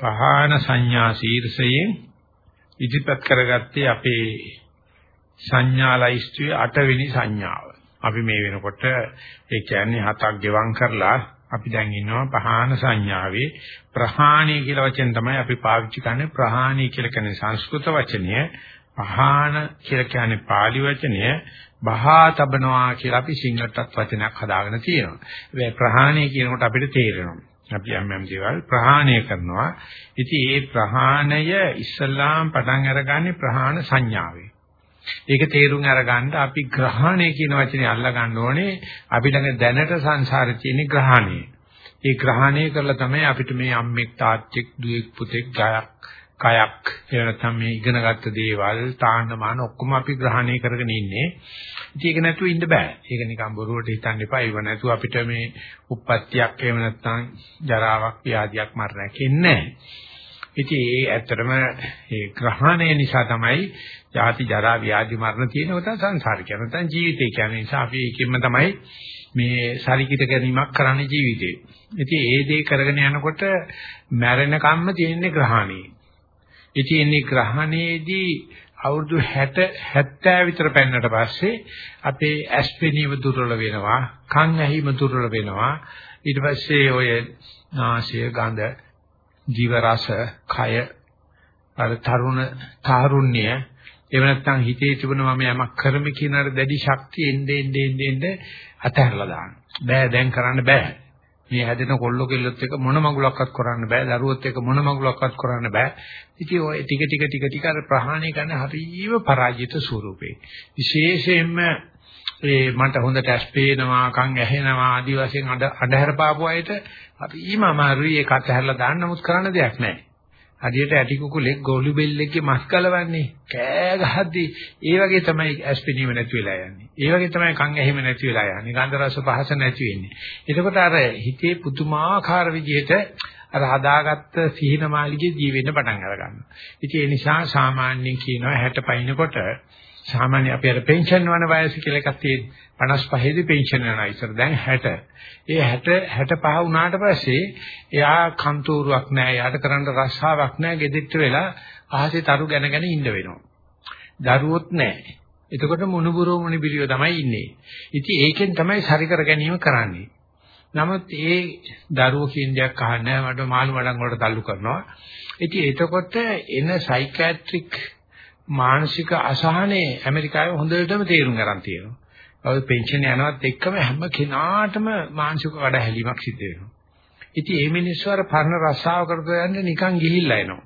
පහාන සංඥා ශීර්ෂයෙන් ඉදිරිපත් කරගත්තේ අපේ සංඥා ලයිස්ට්ුවේ 8 වෙනි සංඥාව. අපි මේ වෙනකොට ඒ කියන්නේ හතක් ගෙවම් කරලා අපි දැන් ඉන්නවා පහාන සංඥාවේ ප්‍රහාණී කියලා වචෙන් තමයි අපි පාවිච්චි කරන්නේ ප්‍රහාණී කියලා කියන්නේ සංස්කෘත වචනය පහාන කියලා කියන්නේ pāli වචනය බහා තබනවා කියලා අපි සිංහලටත් වචනයක් හදාගෙන තියෙනවා. ඒ ප්‍රහාණය කියනකොට අපිට තේරෙනවා. අපි යම් යම් දේවල් ප්‍රහාණය කරනවා. ඉතින් ඒ ප්‍රහාණය ඉස්සල්ලාම් පටන් අරගන්නේ ප්‍රහාණ සංඥාවේ. ඒක තේරුම් අරගන්න අපි ග්‍රහණය කියන වචනේ අල්ලා ගන්න ඕනේ. අපි ළඟ දැනට සංසාරේ තියෙන ග්‍රහණය. ඒ ග්‍රහණය කරලා තමයි අපිට මේ අම්මෙක් තාත්තෙක් දුවෙක් පුතෙක් ගයක් කයක් එහෙම නැත්නම් මේ ඉගෙනගත්ත දේවල් තාන්නමාන ඔක්කොම අපි ග්‍රහණය කරගෙන ඉන්නේ. ඉතින් ඒක නැතුව ඉන්න බෑ. ඒක නිකන් බොරුවට හිතන්න එපා. ඒව නැතුව අපිට මේ උප්පත්තියක් එහෙම නැත්නම් ජරාවක් ව්‍යාධියක් මරණයක් එන්නේ ඉතින් ඒ ඇත්තටම ඒ ග්‍රහණය නිසා තමයි ජාති ජරා ව්‍යාධි මරණ තියෙනව තමයි සංසාර කියන නැත්නම් ජීවිතය කියන්නේ. නිසා අපි ඒකෙන්ම තමයි මේ ශරීරික ගැනීමක් කරන්නේ ජීවිතේ. ඉතින් ඒ දේ කරගෙන යනකොට මැරෙන කම්ම තියෙන්නේ ග්‍රහණේ. ඉතින් මේ ග්‍රහණයේදී අවුරුදු 60 70 විතර පෙන්නට පස්සේ අපේ ඇස් පෙනීම දුර්වල වෙනවා, කන් ඇහිම දුර්වල වෙනවා. ඊට පස්සේ ඔය නාසය, ගඳ, ජීව රස, කය අර තරුණ තාරුණ්‍ය එහෙම නැත්නම් හිතේ තිබුණ මම යමක් කරමි කියන අර දැඩි ශක්තිය එන්නේ එන්නේ එන්නේ අතහැරලා දාන්න. බෑ දැන් කරන්න බෑ. මේ හැදෙන කොල්ල කෙල්ලොත් එක මොන මගුලක්වත් කරන්න බෑ දරුවොත් එක මොන මගුලක්වත් කරන්න බෑ. ඉතින් ඔය ටික ටික ටික ටික අර ප්‍රහාණය කරන හරිම පරාජිත ස්වරූපේ. විශේෂයෙන්ම ඒ මට හොඳට ඇස් පේනවා කන් ඇහෙනවා ආදි වශයෙන් අඩහැර පාපු අයට හරිම අමාරුයි. ඒක අතහැරලා දාන්න නමුත් කරන්න දෙයක් නැහැ හදියට ඇටි කුකුලෙක් ගෝලු බෙල්ලෙක්ගේ මස් කලවන්නේ කෑ ගහද්දී ඒ වගේ තමයි ඇස්පිනීම නැති වෙලා යන්නේ. ඒ වගේ තමයි කන් ඇහිම නැති වෙලා යන්නේ. ගන්ධ රස පහස නැති වෙන්නේ. එතකොට අර හිතේ පුදුමාකාර විදිහට අර හදාගත්ත සිහින මාලිගේ ජීවෙන්න පටන් අර ගන්නවා. ඉතින් ඒ නිසා සාමාන්‍යයෙන් කියනවා 60 පයින්නකොට සාමාන්‍ය අපි අර පෙන්ෂන් වන වයස කියලා එකක් තියෙන 55 දී පෙන්ෂන් යනවා ඉතින් දැන් 60. ඒ 60 65 වුණාට පස්සේ එයා කන්තෝරුවක් නැහැ. එයාට කරන්න රස්සාවක් නැහැ. ගෙදෙට්ට වෙලා ආහසේ තරු ගැන ගැන ඉන්න වෙනවා. දරුවොත් නැහැ. එතකොට මුණුබුරෝ මුණිබිරියෝ තමයි ඉන්නේ. ඉතින් ඒකෙන් තමයි සරි කර ගැනීම කරන්නේ. නමුත් ඒ දරුවෝ කියන දෙයක් අහන්නේ මට මාළු මඩම් වලට තල්ලු කරනවා. ඉතින් එතකොට එන සයිකියාට්‍රික් මානසික අසහනේ ඇමරිකාවේ හොඳටම තේරුම් ගන්න තියෙනවා. ඔය පෙන්ෂන් යනවත් එක්කම හැම කෙනාටම මානසික කඩහැලීමක් සිද්ධ වෙනවා. ඉතින් මේ මිනිස්සු අර පරණ රස්සාව කරපු යන්නේ නිකන් ගිහිල්ලා එනවා.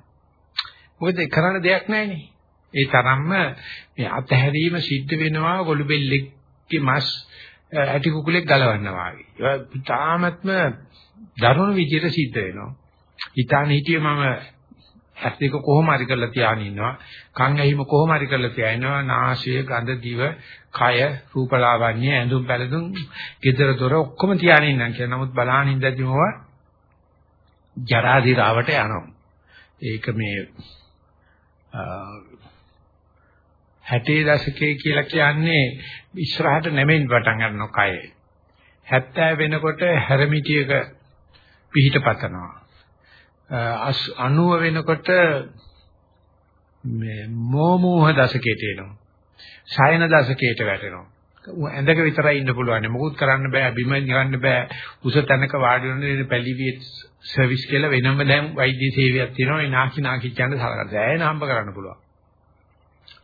මොකද කරන්න දෙයක් නැහැනේ. ඒ තරම්ම මේ අතහැරීම සිද්ධ වෙනවා ගොළු බෙල්ලෙක්ගේ මස් ඇටි කුකුලෙක් ගලවන්නවා වගේ. ඒක තාමත්ම දරුණු විදියට සිද්ධ වෙනවා. හිතාන හිටියේ මම ඇස් දෙක කොහොම හරි කරලා තියාගෙන ඉන්නවා. කන් ඇහිම කොහොම හරි කරලා තියාගෙනවා. නාසය, ගඳ, දිව, කය, රූපලාවන්‍ය, ඇඳුම් පැළඳුම්, gedara dora ඔක්කොම තියාගෙන ඉන්නම් කියලා. නමුත් බලාගෙන ඉඳද්දිම ඔය ජරා දිරාවට යනවා. ඒක මේ 60 දශකයේ කියලා කියන්නේ ඉස්සරහට නැමෙන්න පටන් ගන්නවා කය. 70 වෙනකොට හැරමිටියක පිහිට පතනවා. 90 වෙනකොට මේ මෝමෝහ දශකයට එනවා. ශයන දශකයට වැටෙනවා. ඇඳක විතරයි ඉන්න පුළුවන්. මොකුත් කරන්න බෑ. බිම ගන්න බෑ. උස තැනක වාඩි වෙන පැලිවියට් සර්විස් කියලා වෙනම දැන් වෛද්‍ය සේවයක් තියෙනවා. ඒ නාකි නාකි කියන සලකන. සෑහෙන හම්බ කරන්න පුළුවන්.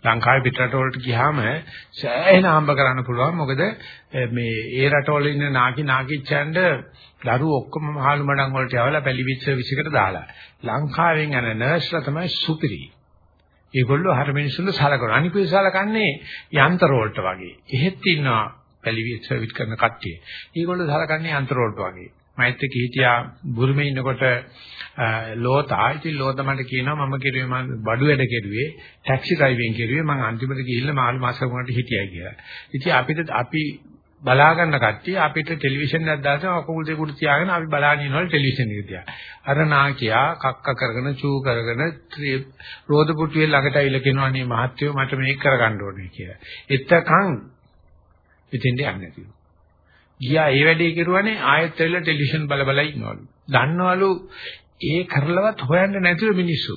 ලංකාවේ පිටරට වලට ගියාම සෑහෙන හම්බ කරන්න පුළුවන්. මොකද මේ ඒ රටවල ඉන්න නාකි නාකිච්චන්ට දරුවෝ ඔක්කොම මහලු මඩම් වලට යවලා පැලිවිත් සර්විස් එකට දාලා. ලංකාවෙන් යන නර්ස්ලා තමයි සුපිරි. ඒගොල්ලෝ හර මිනිස්සුන්ට සලකනවා. අනිකේ සලකන්නේ යන්ත්‍ර වලට වගේ. එහෙත් ඉන්නවා පැලිවිත් සර්විස් කරන කට්ටිය. ඒගොල්ලෝ සලකන්නේ යන්ත්‍ර වලට වගේ. මෛත් එක්ක හිටියා බුරුමේ ඉන්නකොට ලෝතා ඉතින් ලෝත මට කියනවා මම කිරුවේ මම බඩු වැඩ කෙරුවේ ටැක්සි ඩ්‍රයිවිං කෙරුවේ මම අන්තිමට ගිහිල්ලා මාළු මාස වුණාට හිටියයි කියලා. ඉතින් අපිට අපි බලා ගන්න කට්ටිය අපිට ටෙලිවිෂන් එකක් දාලා අකුල් දෙකුට තියාගෙන අපි බලාගෙන ඉන්නවලු ටෙලිවිෂන් එක තියා. අර නාකියා කක්ක කරගෙන චූ කරගෙන රෝද පුටුවේ ළඟට ඇවිල්ලා කියනවා නේ මහත්තයෝ මට මේක කරගන්න ඕනේ කියලා. එතකන් ඉතින් යන්නේ නැතිව. ගියා ඒ වැඩේ කරුවානේ ආයෙත් ඇවිල්ලා ටෙලිවිෂන් බල බල ඉන්නවලු. දන්නවලු ඒ කරලවත් හොයන්න නැතුව මිනිස්සු.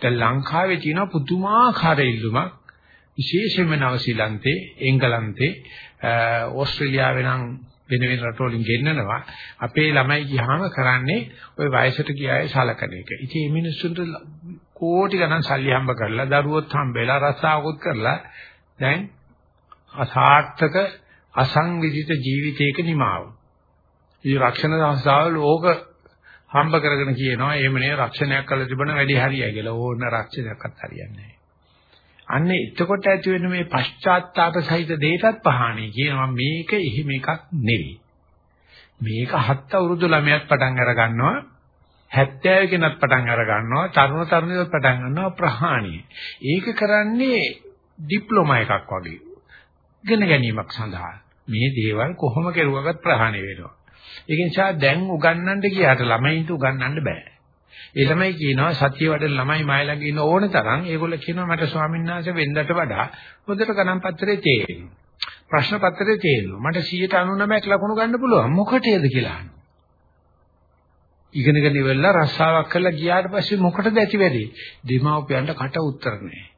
දැන් ලංකාවේ තියෙන පුදුමාකාර ඉල්ලුමක් විශේෂයෙන්ම නවසීලන්තේ, එංගලන්තේ, ඕස්ට්‍රේලියාවේ නම් වෙන වෙන රටවලින් ගෙන්නනවා. අපේ ළමයි ගියාම කරන්නේ ওই වයසට ගියායේ සලකන එක. ඉතින් මේ මිනිස්සුන්ට කෝටි ගණන් සල්ලි හම්බ කරලා, දරුවොත් හම්බෙලා, රස්සාවකුත් කරලා දැන් අසාර්ථක අසංවිධිත ජීවිතයක නිමාව. ඉතින් රක්ෂණ සංස්ථාව ලෝක හම්බ කරගෙන කියනවා එහෙම නේ රක්ෂණයක් කළ තිබුණ වැඩි හරියයි කියලා. ඕන රක්ෂණයක්වත් හරියන්නේ නැහැ. අන්න එතකොට ඇති වෙන මේ පශ්චාත්තාප සහිත දෙයටත් පහණේ කියනවා මේක එහෙම එකක් නෙවෙයි. මේක හත් අවුරුදු ළමයාත් පටන් අර ගන්නවා 70 කෙනත් පටන් අර ගන්නවා තරුණ තරුණියත් පටන් ගන්නවා ප්‍රහාණිය. ඒක කරන්නේ ඩිප්ලෝමා එකක් වගේ. ඉගෙන ගැනීමක් සඳහා. මේ දේවල් කොහොම කෙරුවකට ප්‍රහාණය වෙනවා. ඒක නිසා දැන් උගන්වන්න ගියාට ළමයින්ට උගන්වන්න බෑ. ඒ ළමයි කියනවා සතිය වඩන ළමයි මයි ළඟ ඉන්න ඕන තරම් ඒගොල්ලෝ කියනවා මට ස්වාමීන් වහන්සේ වෙන්දට වඩා හොඳට ගණන් පත්‍රයේ තේරෙනවා. ප්‍රශ්න පත්‍රයේ තේරෙනවා. මට 199ක් ලකුණු ගන්න පුළුවන්. මොකටද කියලා අහනවා. ඉගෙනගෙන ඉවරලා රස්සාවක් කරලා ගියාට පස්සේ මොකටද ඇති වෙන්නේ? දෙමාපියන්ට කට උත්තර නැහැ.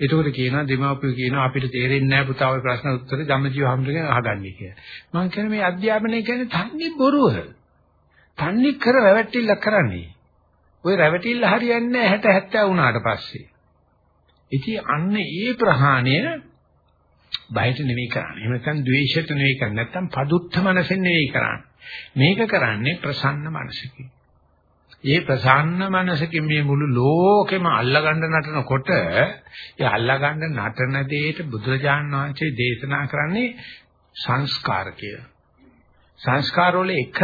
ඒකෝට කියනවා දෙමාපියෝ කියනවා අපිට තේරෙන්නේ නැහැ පුතා ඔය ප්‍රශ්න උත්තර ධම්මජීව හැමදෙම අහගන්නේ කියලා. මම කියන්නේ මේ අධ්‍යාපනය කියන්නේ තන්නේ බොරුව. තන්නේ කර රැවටිල්ල කරන්නේ. ওই රැවටිල්ල හරියන්නේ නැහැ 60 70 වුණාට පස්සේ. ඉතින් අන්න ඒ ප්‍රහාණය බයට නෙවෙයි කරන්නේ. එහෙම නැත්නම් ද්වේෂයට නෙවෙයි කරන්නේ. නැත්නම් පදුත්ත මනසෙන් නෙවෙයි කරන්නේ. මේක කරන්නේ ප්‍රසන්න මනසකින්. ඒ ප්‍රසන්න මනසකින් මේ මුළු ලෝකෙම අල්ලගන්න නටනකොට ඒ අල්ලගන්න නටන දෙයට බුදුරජාණන් වහන්සේ දේශනා කරන්නේ සංස්කාර කියලා. සංස්කාර වල එක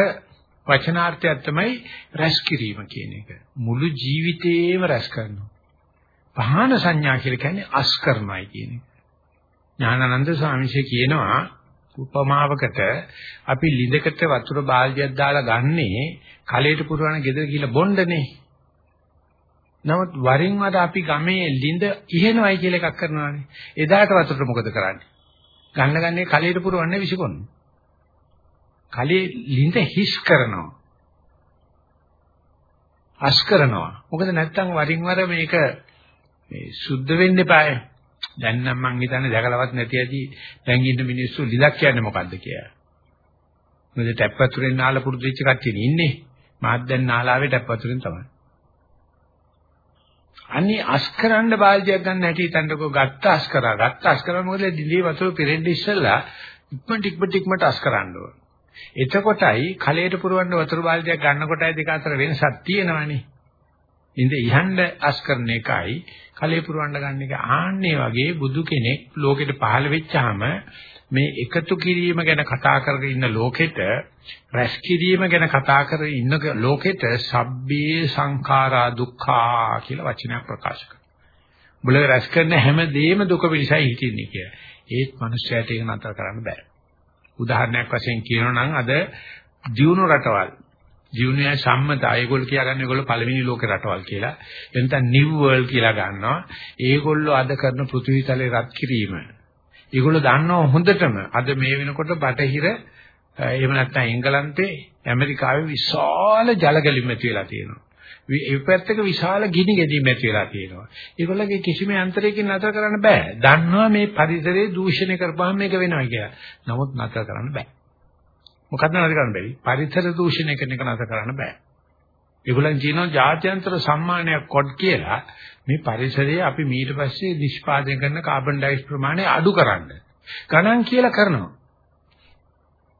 වචනාර්ථයක් තමයි රැස් කිරීම කියන එක. මුළු ජීවිතේම රැස් කරනවා. පහන සංඥා කියලා කියන්නේ අස්කරණයි කියන එක. ඥානানন্দ ස්වාමීන් වහන්සේ කියනවා උපමාවකට අපි ලිඳකට වතුර බාල්දියක් දාලා ගන්නේ කලයට පුරවන ගෙදර ගිහලා බොණ්ඩනේ. නමුත් වරින් වර අපි ගමේ ලිඳ ඉහෙනවයි කියලා එකක් කරනවානේ. එදාට වතුරට මොකද කරන්නේ? ගන්න ගන්නේ කලයට පුරවන්නේ විසිකොන්නේ. කලේ ලිඳ හිස් කරනවා. අස් කරනවා. මොකද නැත්තම් වරින් වර මේක මේ සුද්ධ වෙන්න eBay. දැන් නම් මං හිතන්නේ දැකලවත් නැති ඇති දැන් ඉන්න මිනිස්සු ලිඳක් කියන්නේ මොකද්ද කියලා. මොකද ටැප් වතුරෙන් නාලා පුරුදු වෙච්ච කට්ටිය ඉන්නේ. මාත් දැන් නාලාවේ ටැප් වතුරෙන් තමයි. අනේ අස් කරන්න බාල්දියක් ගන්න හැටි හිතන්නකෝ ගත්ත අස් කරා. ගත්ත අස් කරා මොකද දිලි වතුර පෙරෙන්න ඉස්සෙල්ලා ඉක්මනට ඉක්මනට ඉක්මනට අස් කරන්න ඕන. එතකොටයි කලයට පුරවන්න වතුර බාල්දියක් ගන්නකොටයි දෙක අතර වෙනසක් තියෙනවනේ. ඉඳ ඉහන්න අස් කරන එකයි කලේ පුරවන්න ගන්න එක ආන්නේ වගේ බුදු කෙනෙක් ලෝකෙට පහළ වෙච්චාම මේ එකතු කිරීම ගැන කතා කරගෙන ඉන්න ලෝකෙට රැස් කිරීම ගැන කතා කරගෙන ඉන්න ලෝකෙට සබ්බේ සංඛාරා දුක්ඛා කියලා වචනයක් ප්‍රකාශ කරනවා. මුල රැස් කරන හැම දෙයක්ම දුක පිළිසයි හිටින්නේ කියලා. ඒත් මිනිස්සයාට ඒක නතර කරන්න බෑ. උදාහරණයක් වශයෙන් කියනවා නම් අද දියුණු රටවල් දියුණුවේ සම්මත ඒගොල්ලෝ කියාගන්නේ ඒගොල්ලෝ පළවෙනි ලෝක රටවල් කියලා. එතන නිව් වර්ල්ඩ් කියලා ගන්නවා. ඒගොල්ලෝ අද කරන පෘථිවිතලේ රත් කිරීම. ඒගොල්ලෝ දන්නවා හොඳටම අද මේ වෙනකොට බටහිර එහෙම නැත්නම් එංගලන්තේ ඇමරිකාවේ විශාල ජලගැලීම් ඇති වෙලා තියෙනවා. ඒ පැත්තක විශාල ගිනි ගැනීම් ඇති වෙලා තියෙනවා. ඒගොල්ලන්ගේ කිසිම යන්ත්‍රයකින් නතර කරන්න බෑ. දන්නවා මේ පරිසරයේ දූෂණය කරපුවාම මේක වෙනවා කියලා. නමුත් නතර කරන්න බෑ. මොකද්ද නතර කරන්න බැරි? පරිසර දූෂණය කරන එක නතර කරන්න බෑ. ඒගොල්ලන් කියනවා ජාත්‍යන්තර සම්මානයක් කොඩ් කියලා මේ පරිසරයේ අපි ඊට පස්සේ නිෂ්පාදනය කරන කාබන් ඩයොක්සයිඩ් ප්‍රමාණය අඩු කරන්න. ගණන් කියලා කරනවා.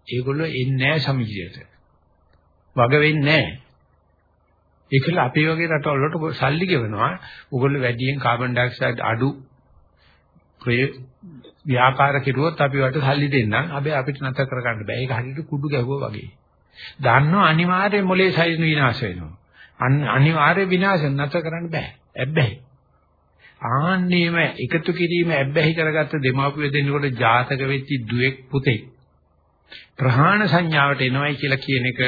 ඒගොල්ලෝ එන්නේ නැහැ සමිතියට. වග වෙන්නේ නැහැ. ඒකල අපේ වගේ රටවල් වලට සල්ලි ගෙවනවා. උගොල්ලෝ වැඩියෙන් කාබන් ඩයොක්සයිඩ් අඩු ව්‍යාපාර කෙරුවොත් අපි වට සල්ලි දෙන්නම්. හැබැයි අපිට නැතර කරගන්න බෑ. ඒක හරියට කුඩු ගැහුවා වගේ. දන්නවා අනිවාර්යයෙන් මොලේ සයින් විනාශ වෙනවා. අනිවාර්ය විනාශ නැතර කරන්න බෑ. ඇබ්බැහි. ආන්නේම එකතු කිරීම ඇබ්බැහි කරගත්ත දෙමාපිය දෙන්නකොට ජාතක වෙච්චි දුවෙක් පුතෙක් ප්‍රහාණ සංඥාවට එනවයි කියලා කියන එක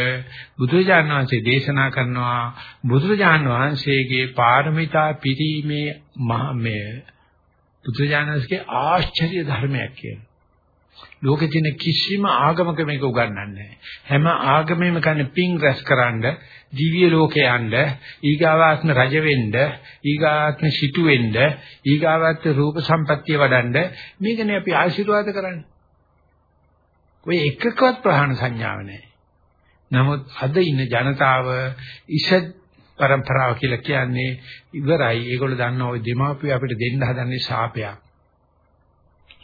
බුදුරජාණන් වහන්සේ දේශනා කරනවා බුදුරජාණන් වහන්සේගේ පාරමිතා පිරීමේ මේ බුදුරජාණන්ගේ ආශ්චර්ය ධර්මයක් කියලා. ලෝකේ තියෙන කිසිම ආගමක මේක උගන්වන්නේ නැහැ. හැම ආගමෙම කන්නේ පිං රැස්කරනද, දිව්‍ය ලෝකේ යන්න, ඊගාවාත්ම රජ වෙන්න, ඊගාවාත්ම සිටු වෙන්න, ඊගාවාත්ම රූප සම්පත්තිය වඩන්න මේකනේ අපි ආශිර්වාද කරන්නේ. ඔය එකකවත් ප්‍රහාණ සංඥාව නැහැ. නමුත් අද ඉන්න ජනතාව ඉෂ પરම්පරාව කියලා කියන්නේ ඉවරයි. ඒගොල්ලෝ දන්නවා ওই දෙමාපිය අපිට දෙන්න හදන්නේ ශාපයක්.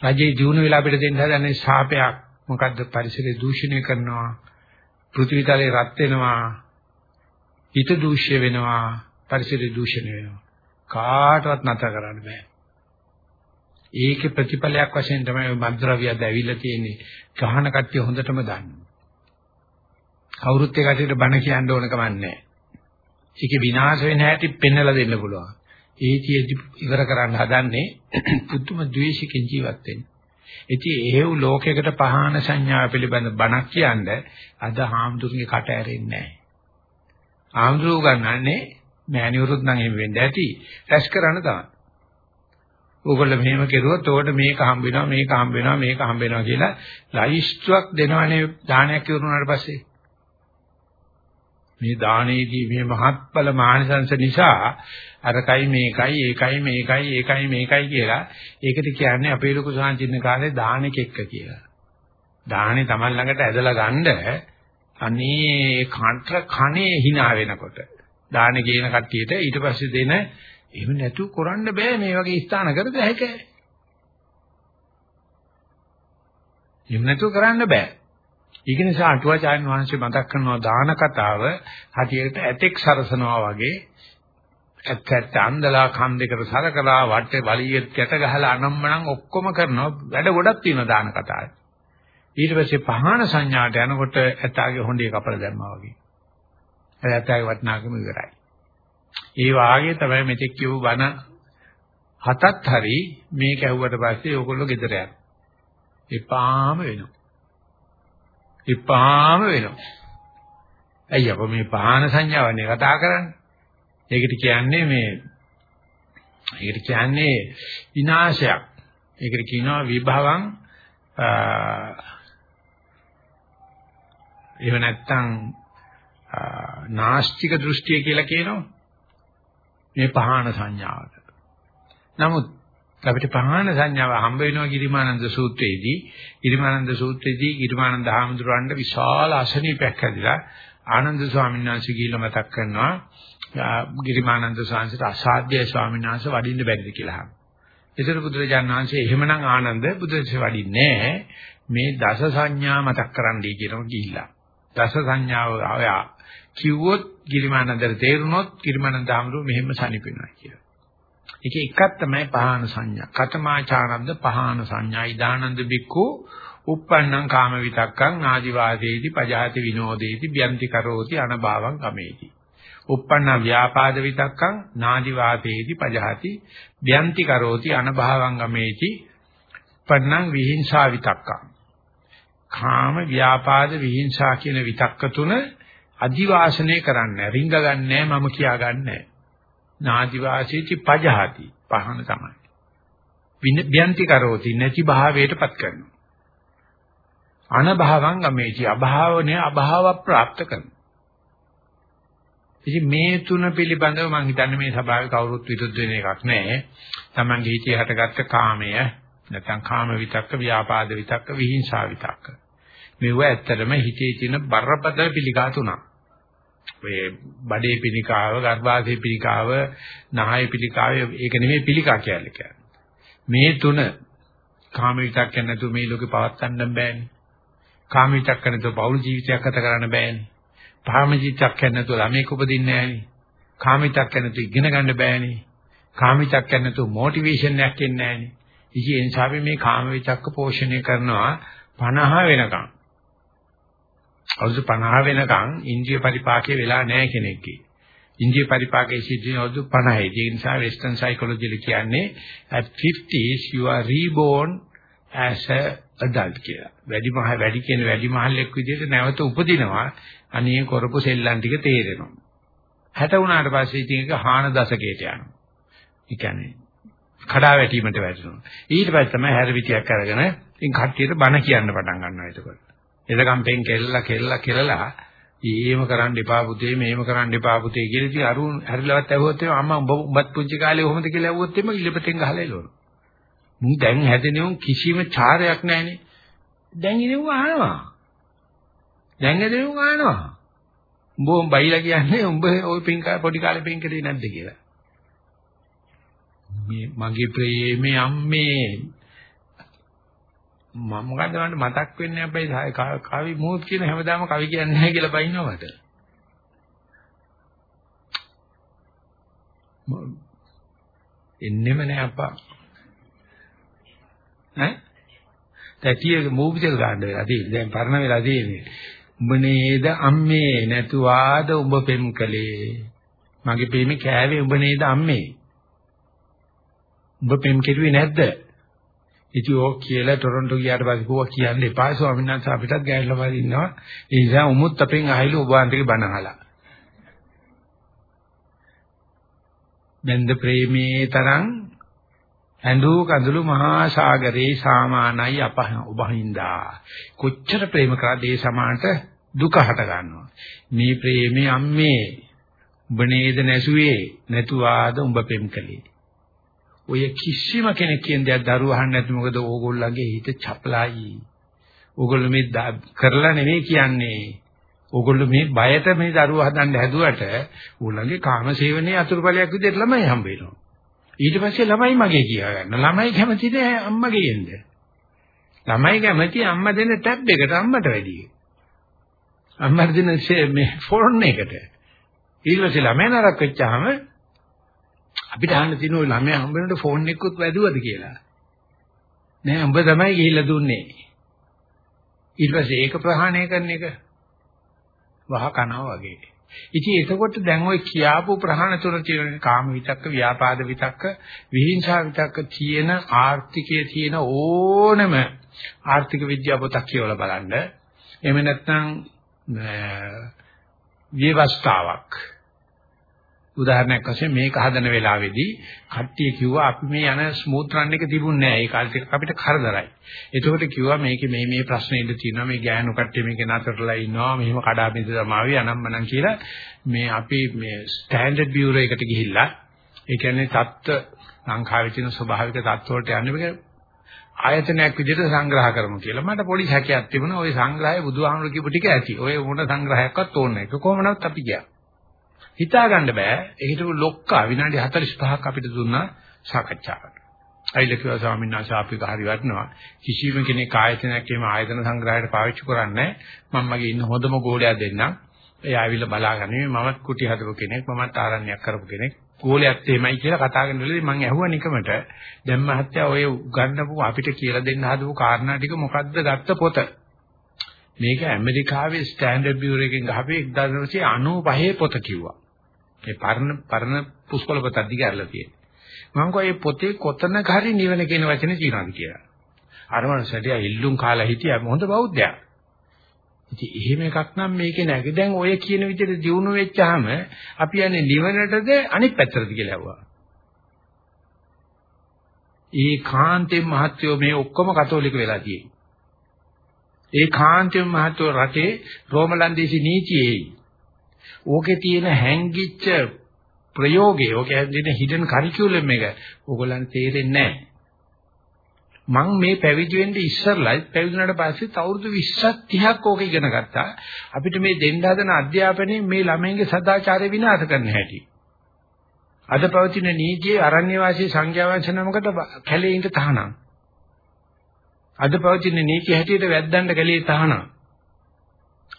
රජේ ජීවුන වෙලා අපිට දෙන්න හදන්නේ ශාපයක්. මොකද්ද පරිසරය දූෂණය කරනවා. පෘථිවි තලේ රත් වෙනවා. හිත දූෂ්‍ය වෙනවා. පරිසරය දූෂණය වෙනවා. කාටවත් නැතර කරන්න බෑ. ඒකේ ප්‍රතිඵලයක් වශයෙන් තමයි මද්ද්‍රව්‍ය අද ඇවිල්ලා තියෙන්නේ. ගහන කට්ටිය හොඳටම දන්නවා. කවුරුත් ඒ කට්ටියට බණ කියන්න ඕන කමන්නේ නැහැ. ඒකේ විනාශ වෙන හැටි පෙන්වලා දෙන්න පුළුවන්. ඒකෙදි ඉවර කරන්න හදන්නේ පුදුම ද්වේෂිකින් ජීවත් වෙන්න. ඉතින් එහෙව් ලෝකයකට පහාන සංඥාව පිළිබඳ බණක් කියන්නේ අද හාමුදුරන්ගේ කට ඇරෙන්නේ නැහැ. හාමුදුරුවෝ ගන්නන්නේ මෑණිවරුත් නම් එහෙම වෙන්න ඇති. රැස් කරන්න තමයි. ඕගොල්ලෝ මෙහෙම කෙරුවොත් ඕකට මේක හම්බ වෙනවා මේක හම්බ වෙනවා මේක හම්බ වෙනවා කියලා ලයිස්ට්ුවක් දෙනවනේ දානයක් ඉවරුනාට පස්සේ. මේ දානයේදී මේ මහත්ඵල මානසංශ නිසා අරකයි මේකයි ඒකයි මේකයි ඒකයි මේකයි කියලා ඒකට කියන්නේ අපේ ලොකු සාංචින්න කාලේ දානෙක එක්ක කියලා. දානේ Taman ළඟට ඇදලා ගන්න අනේ කන්ත්‍ර කනේ hina වෙනකොට දානේ ගේන කට්ටියට ඊට පස්සේ දෙන එහෙම නැතුව කරන්න බෑ මේ වගේ ස්ථාන කරද හැකේ. එහෙම නැතුව කරන්න බෑ. ඒක නිසා අටුවාචාර්යන් වහන්සේ මතක් කරනවා දාන කතාව හටියට ඇතෙක් සරසනවා වගේ ඇත්තට අන්දලා කන් දෙකට සරකලා වටේ වලියෙත් කැට ගහලා අනම්මනම් ඔක්කොම කරනවා වැඩ ගොඩක් තියෙනවා දාන කතාවේ. ඊට පස්සේ පහාන සංඥාට යනකොට ඇතාගේ හොඬේ කපලා දැම්මා වගේ. ඒ ඇතාගේ වටිනාකම ඉවරයි. ඒ වාගේ තමයි මෙතෙක් කියපු බණ හතත් හරි මේක ඇහුවට පස්සේ ඕගොල්ලෝ ගෙදර යනවා. එපාම වෙනවා. එපාම වෙනවා. ඇයි අප මේ පහන සංඥාවනේ කතා කරන්නේ? ඒකට කියන්නේ මේ ඒකට කියන්නේ විනාශයක්. ඒකට කියනවා විභවං එහෙම නැත්නම් නාස්තික දෘෂ්ටිය කියලා කියනවා. මේ පහන සංඥාවට. නමුත් අපිට පහන සංඥාව හම්බ වෙනවා ගිරිමානන්ද සූත්‍රයේදී. ගිරිමානන්ද සූත්‍රයේදී ගිරිමානන්ද හාමුදුරන්ට විශාල අසනීපයක් හැදිලා ආනන්ද ස්වාමීන් වහන්සේ කියලා මතක් කරනවා ගිරිමානන්ද ස්වාමීන්ට අසාධ්‍යයි ස්වාමීන් වහන්සේ වඩින්න බැරිද කියලා අහනවා. ඒතර බුදුරජාණන් වහන්සේ එහෙමනම් ආනන්ද බුදුරජාණන් වඩින්නේ මේ දස සංඥා මතක් කරන්නයි කියනවා ගිහිල්ලා. දස සංඥාව ආවා කිව්වොත් ගිරිමානන්දට තේරුනොත් ගිරිමානන්ද හාමුදුරුවෝ මෙහෙම සනිපෙනවා කියලා. ඒක එකක් තමයි පහාන සංඥා. කතමාචානන්ද පහාන සංඥා. ඉදානන්ද බික්කු uppannam kama vitakkam නාදි වාසේති පජාති විනෝදේති බ්‍යන්ති කරෝති අනභවං ගමේති. uppannam ව්‍යාපාද විතක්කං නාදි වාසේති පජාති බ්‍යන්ති කරෝති අනභවං ගමේති. uppannam විහිංසා විතක්කං. කාම ව්‍යාපාද විහිංසා කියන විතක්ක තුන අදිවාසනය කරන්නේ රිංග ගන්නෑ මම කියා ගන්නෑ නාදි වාසීති පජහති. පහන තමයි. වින්ති කරෝති නැති භාවයටපත් කරනවා. අනභවං අමේචි අභාවනේ අභාව ප්‍රාප්ත කරනවා. ඉතින් මේ තුන පිළිබඳව මම හිතන්නේ මේ සභාවේ කවුරුත් විරුද්ධ වෙන එකක් නෑ. Tamange හිතේ හටගත්ත කාමය නැත්නම් කාම විතක්ක ව්‍යාපාද විතක්ක විහිංසා විතක්ක. මෙව ඇත්තටම හිතේ තියෙන බරපතල පිළිකා තුනක්. ඔය බඩේ පිළිකාව, ගර්භාෂයේ පිළිකාව, නහයේ පිළිකාව ඒක නෙමෙයි පිළිකා කියලා කියන්නේ. මේ තුන කාම විතක්ක නැතුව මේ ලෝකේ පවත්වන්න බෑනේ. කාම විතක්ක නැතුව පෞල් ජීවිතයක් ගත කරන්න බෑනේ. පාම ජීවිතයක් නැතුව ළමෙක් උපදින්නේ නෑනේ. කාම විතක්ක නැතුව ඉගෙන ගන්න බෑනේ. කාම විතක්ක නැතුව මොටිවේෂන් එකක් එන්නේ නෑනේ. ඉතින් ඒ නිසා මේ කාම විතක්ක පෝෂණය කරනවා 50 වෙනකම්. අවුරුදු 50 වෙනකන් ඉන්ද්‍රිය පරිපාකේ වෙලා නැහැ කෙනෙක්ගේ. ඉන්ද්‍රිය පරිපාකයේ සිටින අවුරුදු 50යි. ඒ නිසා වෙස්ටර්න් සයිකොලොජිල කියන්නේ at 50s you are reborn as a adult කියලා. වැඩි මහ වැඩි කියන වැඩි මහල්ලෙක් විදිහට නැවත උපදිනවා. අනේ කරපු සෙල්ලම් ටික තේරෙනවා. 60 වුණාට පස්සේ ඉතින් ඒක හාන දශකයට යනවා. ඒ කියන්නේ කඩා වැටීමට වැටෙනවා. ඊට පස්සේ තමයි හැරවිතියක් අරගෙන ඉතින් කට්ටියට බන කියන්න පටන් ගන්නවා එතකොට. එතකම් පෙන් කෙල්ලලා කෙල්ලලා කෙලලා ඊම කරන්න එපා පුතේ මේම කරන්න එපා පුතේ කියලා ඉතින් අරුන් හැරිලවත් ඇහුවොත් එimhe අම්මා උඹ උඹත් පුංචි කාලේ කොහොමද කියලා ඇහුවොත් එimhe ඉලපතෙන් ගහලා එළවනවා. මුන් දැන් හැදෙනේ උන් කිසිම චාරයක් නැහනේ. දැන් ඉතින් අහනවා. දැන් හැදෙනේ උන් අහනවා. උඹ උඹ බයිලා කියන්නේ උඹ ওই පින් පොඩි කාලේ පින් කළේ නැද්ද කියලා. මේ මගේ ප්‍රේමේ අම්මේ මම මොකද වන්න මතක් වෙන්නේ අපේ කවි මොහොත් කියන හැමදාම කවි කියන්නේ නැහැ කියලා බයින්නවා මට. එන්නෙම නෑ අප්පා. ඈ? තැටියේ මූවිතල් ගන්න වෙලා තියෙන්නේ. දැන් පරණ වෙලා තියෙන්නේ. උඹ නේද අම්මේ නැතුවාද උඹ පෙම් කලේ. මගේ පෙමේ කෑවේ උඹ නේද අම්මේ. උඹ පෙම් කෙරුවේ නැද්ද? ඉතින් ඕක කියලා ටොරන්ටෝ ගියාට පස්සේ කෝවා කියන්න එපා ස්වාමීන් වහන්සේ අපිටත් ගෑල්ලා වගේ ඉන්නවා. ඒ නිසා උමුත් අපෙන් අහයිලු ඔබ වහන්සේගේ බණ අහලා. බෙන්ද ප්‍රේමේ තරම් ඇඳු කඳුළු මහා සාගරේ සාමානයි අප ඔබහින්දා. කොච්චර ප්‍රේම කරාද ඒ සමානට දුක හට ගන්නවා. මේ ප්‍රේමේ අම්මේ උඹ නේද නැසුවේ නැතුවාද උඹ පෙම් කලේ. ඔය කිසිම කෙනෙක් කියන දෙයක් දරුවෝ අහන්නේ නැති මොකද ඕගොල්ලන්ගේ හිත චපලයි. ඕගොල්ලෝ මේ කරලා නෙමෙයි කියන්නේ. ඕගොල්ලෝ මේ බයට මේ දරුවෝ හදන්න හැදුවට ඕගොල්ලන්ගේ කාමසේවනයේ අතුරුපලයක් විදිහට ළමයි හම්බ වෙනවා. ඊට පස්සේ ළමයි මගේ කියා ගන්න. ළමයි කැමති නෑ අම්මගේ එන්න. ළමයි කැමති අම්මා දෙන ටැබ් එකට අම්මට වැඩි. අම්මා දෙන මේ ෆෝන් එකට. ඊට පස්සේ ළමයි නරක වෙච්චාම අපිට අහන්න තියෙන ওই ළමයා හම්බ වෙනකොට ෆෝන් එකකුත් වැදුවද කියලා. නෑ උඹ තමයි ගිහිල්ලා දුන්නේ. ඊට පස්සේ ඒක ප්‍රහාණය කරන එක වහ කනවා වගේ. ඉතින් එතකොට දැන් ওই කියාපු ප්‍රහාණ තුන තියෙන කාම විතක්ක, ව්‍යාපාද විතක්ක, විහිංසා විතක්ක තියෙන ආර්ථිකයේ තියෙන ඕනම ආර්ථික විද්‍යාව පොතක් කියවලා බලන්න. එහෙම නැත්නම් විවස්ථාවක් උදාහරණයක් වශයෙන් මේක හදන වෙලාවේදී කට්ටිය කිව්වා අපි මේ යන ස්මූත් රන් එක තිබුණේ නැහැ. ඒ කාලේ අපිට කරදරයි. එතකොට කිව්වා මේකේ මේ මේ ප්‍රශ්න ඉඳ තියෙනවා. මේ ගෑනු කට්ටිය මේක නතරලා ඉන්නවා. මෙහෙම කඩා බිඳ තමයි අනම්මනම් කියලා මේ අපි මේ ස්ටෑන්ඩඩ් බියුරෝ එකට ගිහිල්ලා ඒ කියන්නේ தත්ත ලංකාවේ තියෙන ස්වභාවික தත්ත වලට යන්නේ ආයතනයක් විදිහට සංග්‍රහ කරමු කියලා. මට පොඩි හැකියාවක් තිබුණා. ওই සංග්‍රහය බුදුහාමුදුරු කියපු ටික ඇති. ওই මොන සංග්‍රහයක්වත් ඕනේ නැහැ. කොහොමනවත් අපි ගියා. හිතා ගන්න බෑ. ඒකට ලොක්කා විනාඩි 45ක් අපිට දුන්නා සාකච්ඡාවට. අයිල කිව්වා ස්වාමීන් වහන්සේ අපි හරි වටනවා. කිසිම කෙනෙක් ආයතනයක් එහෙම ආයතන සංග්‍රහයට පාවිච්චි කරන්නේ මම මගේ ඉන්න හොඳම ගෝලයා දෙන්නම්. එයා ආවිල්ලා බලාගන්නේ මමත් කුටි හදපු කෙනෙක් මමත් ආරණ්‍යයක් කරපු කෙනෙක්. ගෝලයක් තේමයි කියලා කතා කරන වෙලාවේ මම ඇහුවා නිකමට දැන් මහත්තයා ඔය ගන්නපු අපිට කියලා දෙන්න හදපු කාරණා ටික මොකද්ද ගත්ත පොත මේක ඇමරිකාවේ ස්ටෑන්ඩඩ් බියුරෝ එකෙන් ගහපේ 1995 පොත කිව්වා මේ පරණ පරණ පුස්කොළ පොතක් දිගහැරලා තියෙනවා. මම කෝ මේ පොතේ කොතනක හරි නිවන කියන වචනේ තියෙනවාද කියලා. අර මනසට ඉල්ලුම් කාලා හිටියා හොඳ බෞද්ධයා. ඉතින් එහෙම එකක් නම් මේකේ නැහැ. දැන් ඔය කියන විදිහට දිනු වෙච්චාම අපි යන්නේ නිවනටද අනිත් පැත්තටද කියලා ඇහුවා. ඒ කාන්තෙන් මහත්වෝ මේ ඔක්කොම කතෝලික වෙලා තියෙන්නේ. ඒ කාන්තෙන් මහත්වෝ රටේ රෝමලන්දේසි නීතියේ ඕකේ තියෙන හැංගිච්ච ප්‍රයෝගය, ඕකේ තියෙන හිඩන් කරිකියුලම් එක ඕගොල්ලන්ට තේරෙන්නේ නැහැ. මං මේ පැවිදි වෙන්න ඉස්සරලා පැවිදුණාට පස්සේ අවුරුදු 20ක් 30ක් ඕක ඉගෙන ගත්තා. අපිට මේ දෙන්න හදන අධ්‍යාපනයේ මේ ළමයින්ගේ සදාචාරය විනාශ කරන්න හැටි. අද පවතින නීතියේ අරණ්‍ය වාසී සංඛ්‍යා වංශ නමකට කැලේ ඉඳ තහනම්. අද පවතින නීති හැටියට වැද්දන්ට කැලේ තහනම්.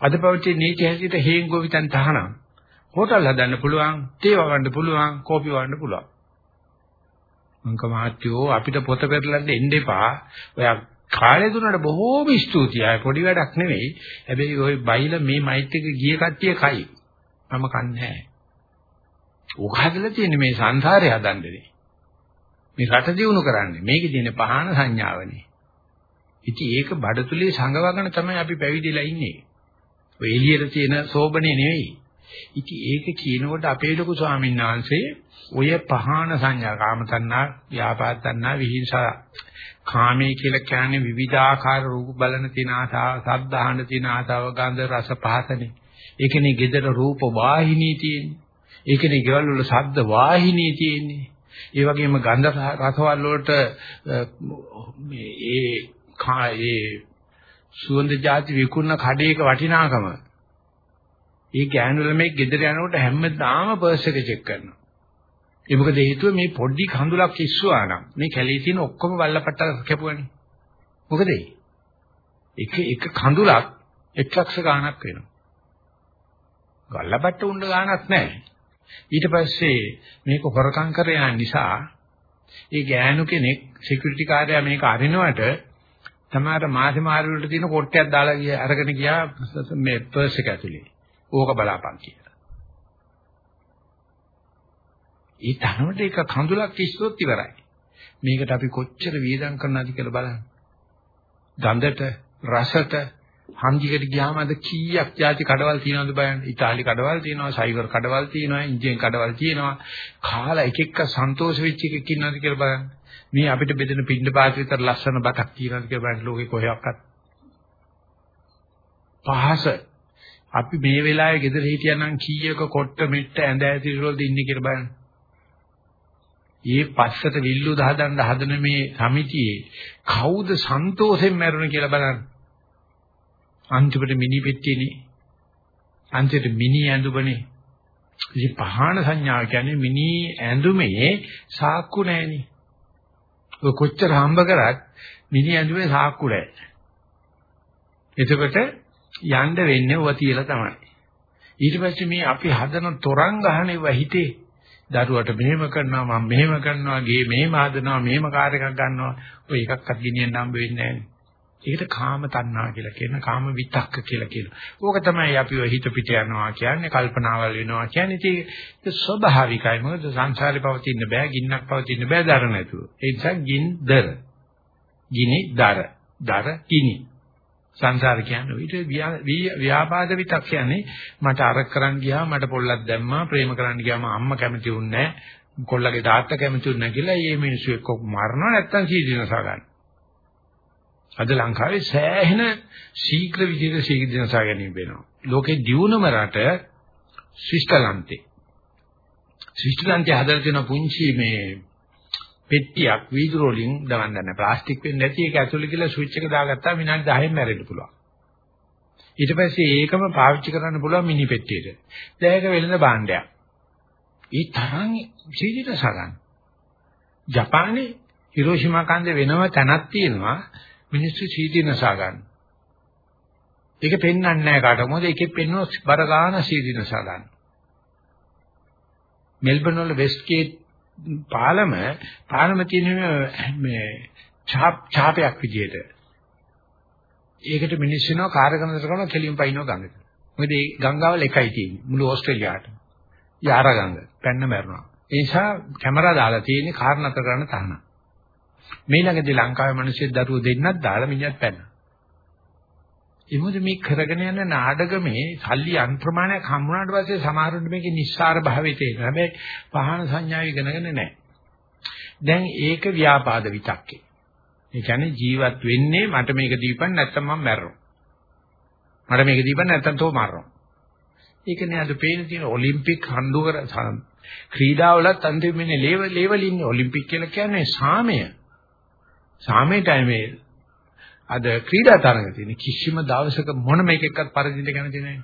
අද පවතින නීති හැටියට හේන් ගෝවිතන් තහනම්. හෝටල් හදන්න පුළුවන්, තේ වවන්න පුළුවන්, කෝපි වවන්න පුළුවන්. මංක මහත්තයෝ අපිට පොත පෙරලන්න එන්න එපා. ඔයා කාලේ දුන්නට බොහෝම ස්තුතියි. පොඩි වැඩක් නෙවෙයි. හැබැයි ওই බයිලා මේ මයිත් එක ගිය කට්ටිය කයි. මම කන්නේ ඕක හදලා තියෙන්නේ මේ සංසාරය හදන්නනේ. මේ රට දියුණු කරන්නේ. මේකේ තියෙන පහන සංඥාවනේ. ඉතින් ඒක බඩතුලේ සංගවගෙන තමයි අපි පැවිදිලා ඉන්නේ. ඔය එළියට තියෙන සෝබනේ නෙවෙයි. ඉතින් ඒක කියනකොට අපේ ලොකු ස්වාමීන් වහන්සේ ඔය පහාන සංඥා කාම තණ්හා, ව්‍යාපාද තණ්හා, විහිංසා කාමයේ කියලා කියන්නේ විවිධාකාර රූප බලන තියෙන ආසාව, ශබ්ද අහන තියෙන ආසාව, ගන්ධ රස පහතනේ. ඒකනේ gedara රූප වාහිනී තියෙන්නේ. ඒකනේ ගෙවල් වල ශබ්ද වාහිනී තියෙන්නේ. ඒ වගේම ගන්ධ රසවල වලට මේ ඒ ඒ සුවඳ જાති විකුණන කඩේක වටිනාකම. ඒ ගෑනු ළමයි ගෙදර යනකොට හැමදාම පර්ස් එක චෙක් කරනවා. ඒ මොකද හේතුව මේ පොඩි කඳුලක් ඉස්සුවා නම් මේ කැලේ තියෙන ඔක්කොම වල්ලපට්ට කැපුවනේ. මොකද ඒ? එක එක කඳුලක් එක් ලක්ෂ ගාණක් වෙනවා. වල්ලපට්ට උණ්ඩ ගාණක් නැහැ. ඊට පස්සේ මේක හොරකම් කරන නිසා ඒ ගෑනු කෙනෙක් සිකියුරිටි කාර්යය මේක අරිනවට තමයි මාසෙ මාරු වලට තියෙන කොට්ටයක් දාලා ගියා අරගෙන ගියා මේ පර්ස් එක ඇතුලේ. ඕක බලාපන් කියලා. ඒ තරමට එක කඳුලක් ඉස්සොත් ඉවරයි. මේකට අපි කොච්චර වේදම් කරනවද කියලා බලන්න. ගඳට, රසට, හන්දිකට ගියාම අද කීයක් ಜಾති කඩවල් තියෙනවද බලන්න. ඉතාලි කඩවල් තියෙනවා, සයිවර් කඩවල් තියෙනවා, ඉන්දියන් කඩවල් තියෙනවා. කාලා එක එක සන්තෝෂ වෙච්ච එකක් ඉන්නවද කියලා බලන්න. මේ අපිට බෙදෙන පින්න පාත් විතර ලස්සන බතක් තියෙනවද කියලා බලන්න ලෝකේ කොහෙවත්. පහස අපි මේ වෙලාවේ ගෙදර හිටියනම් කීයක කොට්ට මෙට්ට ඇඳ ඇතිරි වලද ඉන්නේ කියලා බලන්න. මේ පස්සට විල්ලු දහදන්න හදන මේ සමිතියේ කවුද සන්තෝෂෙන් මැරුණ කියලා බලන්න. අන්තිමට මිනි පෙට්ටියනේ. අන්තිමට මිනි ඇඳුමනේ. ඉතින් පහාන සංඥාව කියන්නේ මිනි ඇඳුමේ සාක්කු නැහෙනේ. ඔය කොච්චර හම්බ කරත් මිනි ඇඳුමේ සාක්කු නැහැ. එතකොට යන්න වෙන්නේ ඔය තියලා තමයි. ඊට පස්සේ මේ අපි හදන තොරන් ගහනේ වහිතේ දරුවට මෙහෙම කරනවා මම මෙහෙම කරනවා ගේ මෙහෙම හදනවා මෙහෙම කාර් එකක් ගන්නවා ඔය එකක්වත් ගෙනියන්න හම්බ වෙන්නේ නැහැ. ඒකට කාම තණ්හා කියලා කියන කාම විතක්ක කියලා කියනවා. ඕක තමයි අපි ඔය හිත පිට යනවා කියන්නේ කල්පනාවල් වෙනවා කියන්නේ ඒක ස්වභාවිකයි. මොකද සංසාරේ පවතින්න බෑ ගින්නක් පවතින්න බෑ දර නැතුව. ඒ නිසා ගින් දර. ගිනි දර. දර ගිනි. සංසාර කියන්නේ ඊට ව්‍යාපාද විතක් කියන්නේ මට අර කරන් ගියා මට පොල්ලක් දැම්මා ප්‍රේම කරන්න ගියාම අම්මා කැමති වුන්නේ නැහැ කොල්ලගේ තාත්තා කැමති වුන්නේ නැහැ කියලා මේ මිනිස්සු එක්ක මරනවා නැත්තම් සීදීනසා ගන්න. අද ලංකාවේ සෑහෙන ශීඝ්‍ර විදිහට සීදීනසා ගැනීම වෙනවා. ලෝකේ දියුණුම රට ශ්‍රීස්තලන්තේ. ශ්‍රීස්තලන්තේ හදලා තියෙන පුංචි මේ පෙට්ටියක් වීදුරු වලින් දවන්න නැහැ. ප්ලාස්ටික් වෙන්නේ නැති ඒක ඇතුළේ කියලා ස්විච් එක දාගත්තා විනාඩි 10න් මැරෙන්න පුළුවන්. ඊට පස්සේ ඒකම පාවිච්චි කරන්න පුළුවන් මිනි පෙට්ටියට. දැන් ඒක වෙළඳ භාණ්ඩයක්. ඒ තරම් ජීවිත සගන්. ජපානයේ හිරෝෂිමා කන්දේ වෙනම තැනක් තියෙනවා මිනිස්සු සීදීනසා ගන්න. ඒක පෙන්වන්නේ නැහැ කාට මොකද ඒකෙත් පෙන්වන බර ගාන සීදීනසා ගන්න. මෙල්බන් වල වෙස්ට්ගේට් පාලම පාලම තියෙන මේ ඡාප් ඡාපයක් විදියට. ඒකට මිනිස්සු වෙනවා කාර්යකරනතර කරනවා කෙලින් පයින්නවා ගඟට. මොකද මේ ගංගාවල එකයි තියෙන්නේ මුළු ඕස්ට්‍රේලියාවට. යාර ගඟ පැන්න මැරෙනවා. ඒ නිසා කැමරා දාලා තියෙන්නේ කාර්යනතර කරන තහන. මේ ළඟදී ලංකාවේ මිනිස්සු දරුවෝ දෙන්නක් දාලා මිනිහත් පැන්නා. ඒ මොකද මේ කරගෙන යන නාඩගමේ සල්ලි අන් ප්‍රමාණයක් හම්බුනාට පස්සේ සමහරුන්ට මේකේ නිස්සාර භාවයේ තියෙනවා. හැබැයි පහන සංඥාව ඉගෙනගෙන නැහැ. දැන් ඒක ව්‍යාපාද විතක්කේ. ඒ කියන්නේ ජීවත් වෙන්නේ මට මේක දීපන් නැත්නම් මම මැරෙනවා. මට මේක දීපන් නැත්නම් තෝ මරනවා. ඒක නේ අද පේන තියෙන ඔලිම්පික් හඬුවර ක්‍රීඩාවලත් අන්තිමේ ලේවල් ලේවල් ඉන්නේ ඔලිම්පික් කියලා කියන්නේ සාමය. සාමයටයි මේ අද ක්‍රීඩා තරඟ තියෙන කිසිම දවසක මොන මේකෙක්වත් පරිදින්න කැමති නැහැ.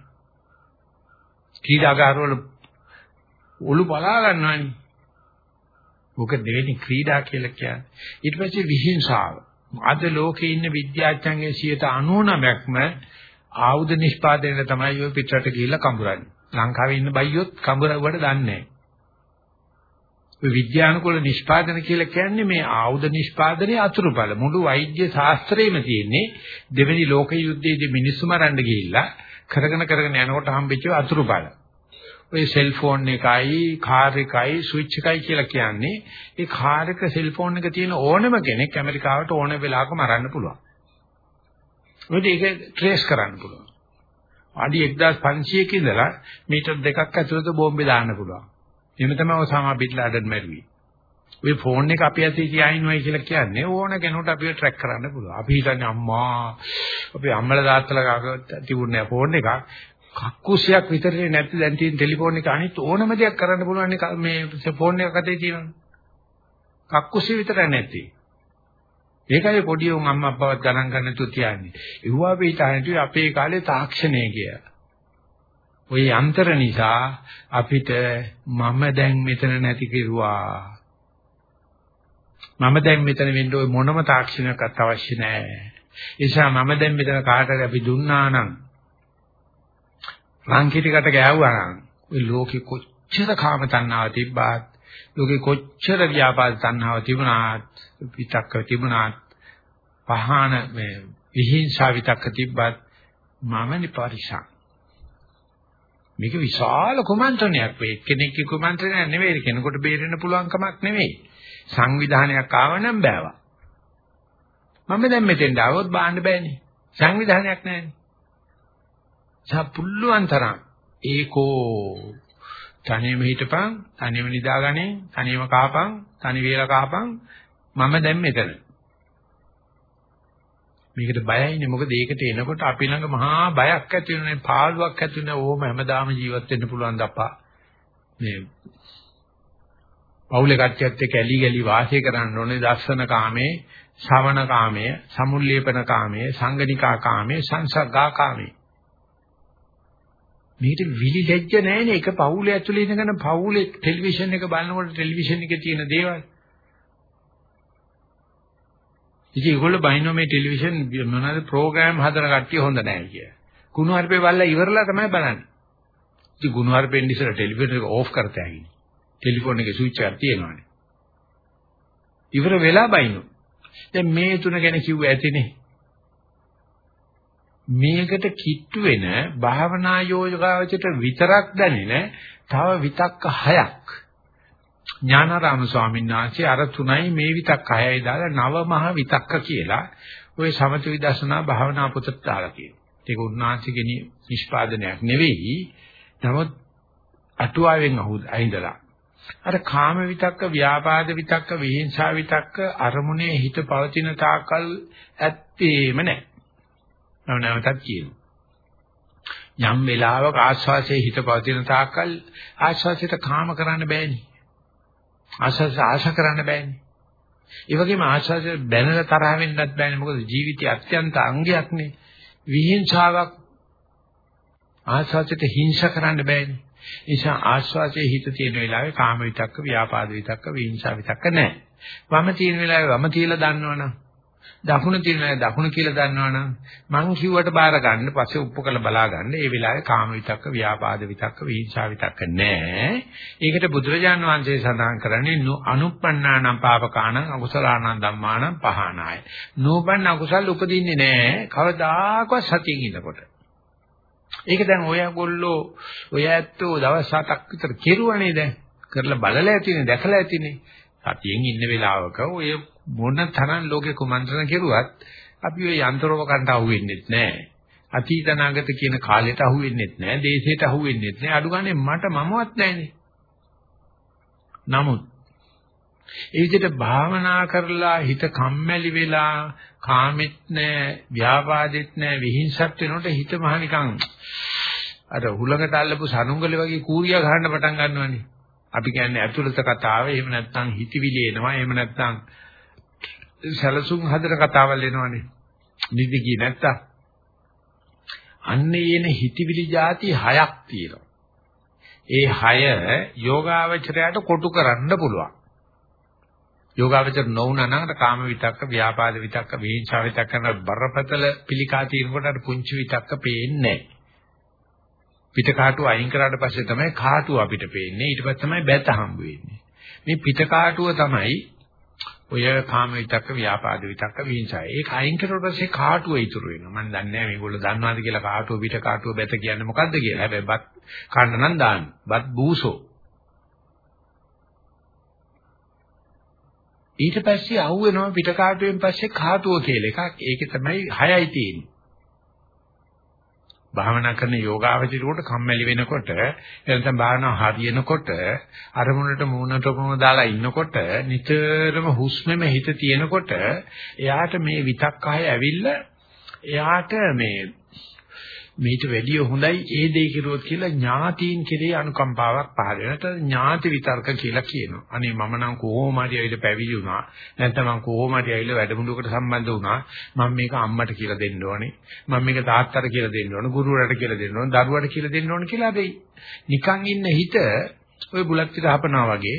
ක්‍රීඩාකාරවල ඔලු බලා ගන්නවනේ. මොක දෙවෙනි ක්‍රීඩා කියලා කියන්නේ. ඊට පස්සේ විහිංසාව. අද ලෝකේ ඉන්න විද්‍යාඥයන්ගේ 99%ක්ම ආයුධ නිෂ්පාදනයේ තමයි ඔය පිටරට ගිහිල්ලා කඹරන්නේ. ලංකාවේ ඉන්න බයියොත් කඹරවුවට දන්නේ නැහැ. ඔය විද්‍යානුකූල නිෂ්පාදන කියලා කියන්නේ මේ ආයුධ නිෂ්පාදනයේ අතුරුඵල. මුළු වෛද්‍ය ශාස්ත්‍රයේම තියෙන්නේ දෙවෙනි ලෝක යුද්ධයේදී මිනිස්සු මරන්න ගිහිල්ලා කරගෙන කරගෙන යනකොට හම්බෙච්ච අතුරුඵල. ඔය සෙල්ෆෝන් එකයි, කාර් එකයි, ස්විච් එකයි කියලා කියන්නේ ඒ කාර් එක සෙල්ෆෝන් එක තියෙන ඕනම කෙනෙක් ඇමරිකාවට ඕන වෙලාවක මරන්න පුළුවන්. මොකද ඒක ට්‍රේස් කරන්න පුළුවන්. අඩි 1500ක ඉඳලා මීටර් දෙකක් ඇතුළත බෝම්බේ දාන්න පුළුවන්. එහෙම තමයි ඔසාමා බින් ලාඩන් මැරුවේ. ඔය ෆෝන් එක අපි ඇතේ තියාිනවයි කියලා කියන්නේ ඕන කෙනෙකුට අපිව ට්‍රැක් කරන්න පුළුවන්. අපි හිතන්නේ අම්මා අපේ අම්මලා තාත්තලා තිබුණේ ෆෝන් එකක්. කක්කුසියක් විතරේ නැති දැන් තියෙන ටෙලිෆෝන් එක අනිත් ඕනම දෙයක් කරන්න පුළුවන් මේ ෆෝන් එකක් අතේ තියෙනවා. කක්කුසිය විතරයි නැති. ඒකයි පොඩි උන් අම්මා අප්පවත් ගණන් ගන්න නැතුව තියන්නේ. ඒවා අපි හිතන්නේ අපේ කාලේ තාක්ෂණය කියලා. ওই යන්ත්‍ර නිසා අපිට මම දැන් මෙතන නැති කිරුවා. මම දැන් මෙතන වෙන්න ওই මොනම තාක්ෂණයක්වත් අවශ්‍ය නැහැ. ඒ නිසා මම දැන් මෙතන කාටද අපි දුන්නා නම් රාංකිතකට ගෑවුවා නම් ওই ලෝකෙ කොච්චර කාම තණ්හාව තිබ්බත් ලෝකෙ කොච්චර ව්‍යාපාද තණ්හාව තිබුණාත් විතක්ක තිබුණාත් පහන මේ විහිංසාව විතක්ක තිබ්බත් මමනි පරිසං මේක විශාල කුමන්ත්‍රණයක් වේ. කෙනෙක්ගේ කුමන්ත්‍රණයක් නෙවෙයි කෙනෙකුට බේරෙන්න පුළුවන් කමක් නෙවෙයි. සංවිධානයක් ආව නම් බෑවා. මම දැන් මෙතෙන්ට ආවොත් බාන්න බෑනේ. සංවිධානයක් නැහැනේ. සපුල්ලුවන් තරම් ඒකෝ තනියම හිටපන් තනියම නිදාගන්නේ තනියම කහපන් තනි වේල කහපන් මම දැන් මෙතන. මේකට බයයිනේ මොකද ඒකට එනකොට අපි ළඟ මහා බයක් ඇති වෙනනේ පාළුවක් ඇති වෙන ඕම හැමදාම ජීවත් වෙන්න පුළුවන් දප්පා මේ පවුලේ කට්ටියත් එක්ක ඇලි ගලි වාසය කරන්න ඕනේ. දර්ශන කාමේ ශ්‍රවණ කාමයේ සමුල්ලේපන කාමයේ සංගනිකා කාමයේ සංසග්ගා කාමයේ. මේකට විලි ලැජ්ජ නැහැනේ එක පවුලේ ඇතුලේ ඉඳගෙන පවුලේ ටෙලිවිෂන් එක බලනකොට ටෙලිවිෂන් එකේ තියෙන දේවල්. ඉතින් ඒගොල්ලෝ බහිනෝ මේ ටෙලිවිෂන් මොනවාද ප්‍රෝග්‍රෑම් හදන කට්ටිය හොඳ නැහැ කිය. කුණු හarpේ බලලා ඉවරලා තමයි බලන්නේ. ඉතින් කුණු හarpෙන් ඉස්සර ටෙලිවිෂන් එක ඕෆ් කරතයි ඇහිනේ. ටෙලිෆෝන් එකේ ස්විච් එකක් තියෙනවානේ. ඉවර වෙලා බයිනෝ. දැන් මේ තුන ගැන කිව්ව ඇතිනේ. මේකට කිට්ටු වෙන භාවනා යෝගාවචයට විතරක් දැනෙන තව විතක්ක හයක් ඥානාරාම ස්වාමීන් වහන්සේ අර තුනයි මේ විතක් හයයි දාලා නව මහ විතක්ක කියලා ওই සමථ විදර්ශනා භාවනා පොතට දාලා කියනවා. ඒක උන්වහන්සේගේ නිෂ්පාදනයක් නෙවෙයි. නමුත් අටුවාවෙන් අහිඳලා. අර කාම විතක්ක, ව්‍යාපාද විතක්ක, විහිංසා විතක්ක අරමුණේ හිත පවතින තාකල් ඇත්තේම නැහැ. නැවතත් කියනවා. යම් වෙලාවක ආස්වාසයේ හිත පවතින තාකල් ආස්වාසයට කාම කරන්න බෑනේ. ආශාස ආශා කරන්න බෑනේ. ඒ වගේම ආශාස බැනලා තරහ වෙන්නත් බෑනේ. මොකද ජීවිතයේ අත්‍යන්ත අංගයක් නේ. විහිංසාවක් ආශාසයට හිංසා කරන්න බෑනේ. නිසා ආශ්වාසයේ හිත තියෙන වෙලාවේ කාම විතක්ක, ව්‍යාපාද විතක්ක, විහිංසා විතක්ක නැහැ. වම තියෙන වෙලාවේ වම තියලා දන්නවනම් දකුණ තියෙනවා දකුණ කියලා දන්නවනම් මං කිව්වට බාර ගන්න පස්සේ උප්පු කරලා බලා ගන්න. ඒ වෙලාවේ කාම විතක්ක ව්‍යාපාද විතක්ක විහිංසා විතක්ක නැහැ. ඒකට බුදුරජාන් වහන්සේ සඳහන් කරන්නේ අනුප්පන්නානම් පාපකාණං අකුසලාණං ධම්මාණං පහනාය. නෝබන් අකුසල් උපදින්නේ නැහැ. කවදාකවත් සතියින් ඉන්නකොට. ඒක දැන් ඔයගොල්ලෝ ඔය ඇත්තෝ දවස් 7ක් විතර කෙරුවනේ දැන්. කරලා බලලා ඇතිනේ දැකලා ඇතිනේ. සතියෙන් ඉන්න වෙලාවක ඔය මොන තරම් ලෝකේ කුමන්ත්‍රණ කෙරුවත් අපි ඔය යන්ත්‍රෝපකරණට අහු වෙන්නේ නැහැ. අතීත නාගත කියන කාලයට අහු වෙන්නේ නැහැ. දේශයට අහු වෙන්නේ නැහැ. අඩු ගානේ මට මමවත් නැහැනේ. නමුත් ඒ විදිහට භාවනා කරලා හිත කම්මැලි වෙලා කාමෙත් නැහැ, ව්‍යාපාදෙත් නැහැ, විහිංසත් වෙනකොට හිත මහ නිකන් අර හුලඟට අල්ලපු සනුංගල වගේ කූරියා ගහන්න පටන් ගන්නවනේ. අපි කියන්නේ ඇතුළත කතාව, එහෙම නැත්නම් හිතවිලි එනවා, එහෙම නැත්නම් සැලසුම් හදන කතාවල් එනවනේ. නිදි ගියේ නැත්තම්. අන්නේ එන හිතවිලි જાති හයක් තියෙනවා. ඒ හය යෝගාවචරයට කොටු කරන්න පුළුවන්. යෝගාවචර නොවුනා නම් කාම විතක්ක, ව්‍යාපාද විතක්ක, විහිංසා විතක්ක කරන බරපතල පිළිකා තියෙනකොට අර පුංචි විතක්ක පේන්නේ නැහැ. පිට කාටුව අයින් කරාට පස්සේ තමයි කාටුව අපිට පේන්නේ. ඊට පස්සේ තමයි බැත හම්බ වෙන්නේ. මේ පිට කාටුව තමයි ඔය කාම විතක්ක ව්‍යාපාද විතක්ක විහිංසයි. ඒක අයින් කරුවට පස්සේ කාටුව ඉතුරු වෙනවා. මම දන්නේ නැහැ මේගොල්ලෝ දන්නවද කියලා කාටුව පිට කාටුව බැත කියන්නේ මොකද්ද කියලා. හැබැයි බත් කන්න නම් දාන්න. බත් බූසෝ. ඊට පස්සේ අහුවෙනවා පිට කාටුවෙන් පස්සේ කාටුව කියලා එකක්. ඒකේ තමයි හයයි තියෙන්නේ. භාවනා කරන යෝගාවචරයට කම්මැලි වෙනකොට එතන භාවනා හරියනකොට අරමුණට මූණට මූණ දාලා ඉන්නකොට නිතරම හුස්මෙම හිත තියෙනකොට එයාට මේ විතක්කය ඇවිල්ලා එයාට මේ මේට වැඩිය හොඳයි ඒ දේ කිරුවොත් කියලා ඥාතීන් කෙරේ අනුකම්පාවක් පහළ වෙනවා. ඥාති විතර්ක කියලා කියනවා. අනේ මම නම් කොහොම හරි ඇවිල්ලා පැවිදි වුණා. නැත්නම් මම කොහොම හරි ඇවිල්ලා වැඩමුළුවකට සම්බන්ධ වුණා. මම මේක අම්මට කියලා දෙන්න ඕනේ. මම මේක තාත්තට කියලා දෙන්න ඕනේ. ගුරුවරට කියලා දෙන්න ඕනේ. දරුවට කියලා දෙන්න ඕනේ කියලා අපි නිකන් ඉන්න හිත ඔය බුලත් පිට හපනවා වගේ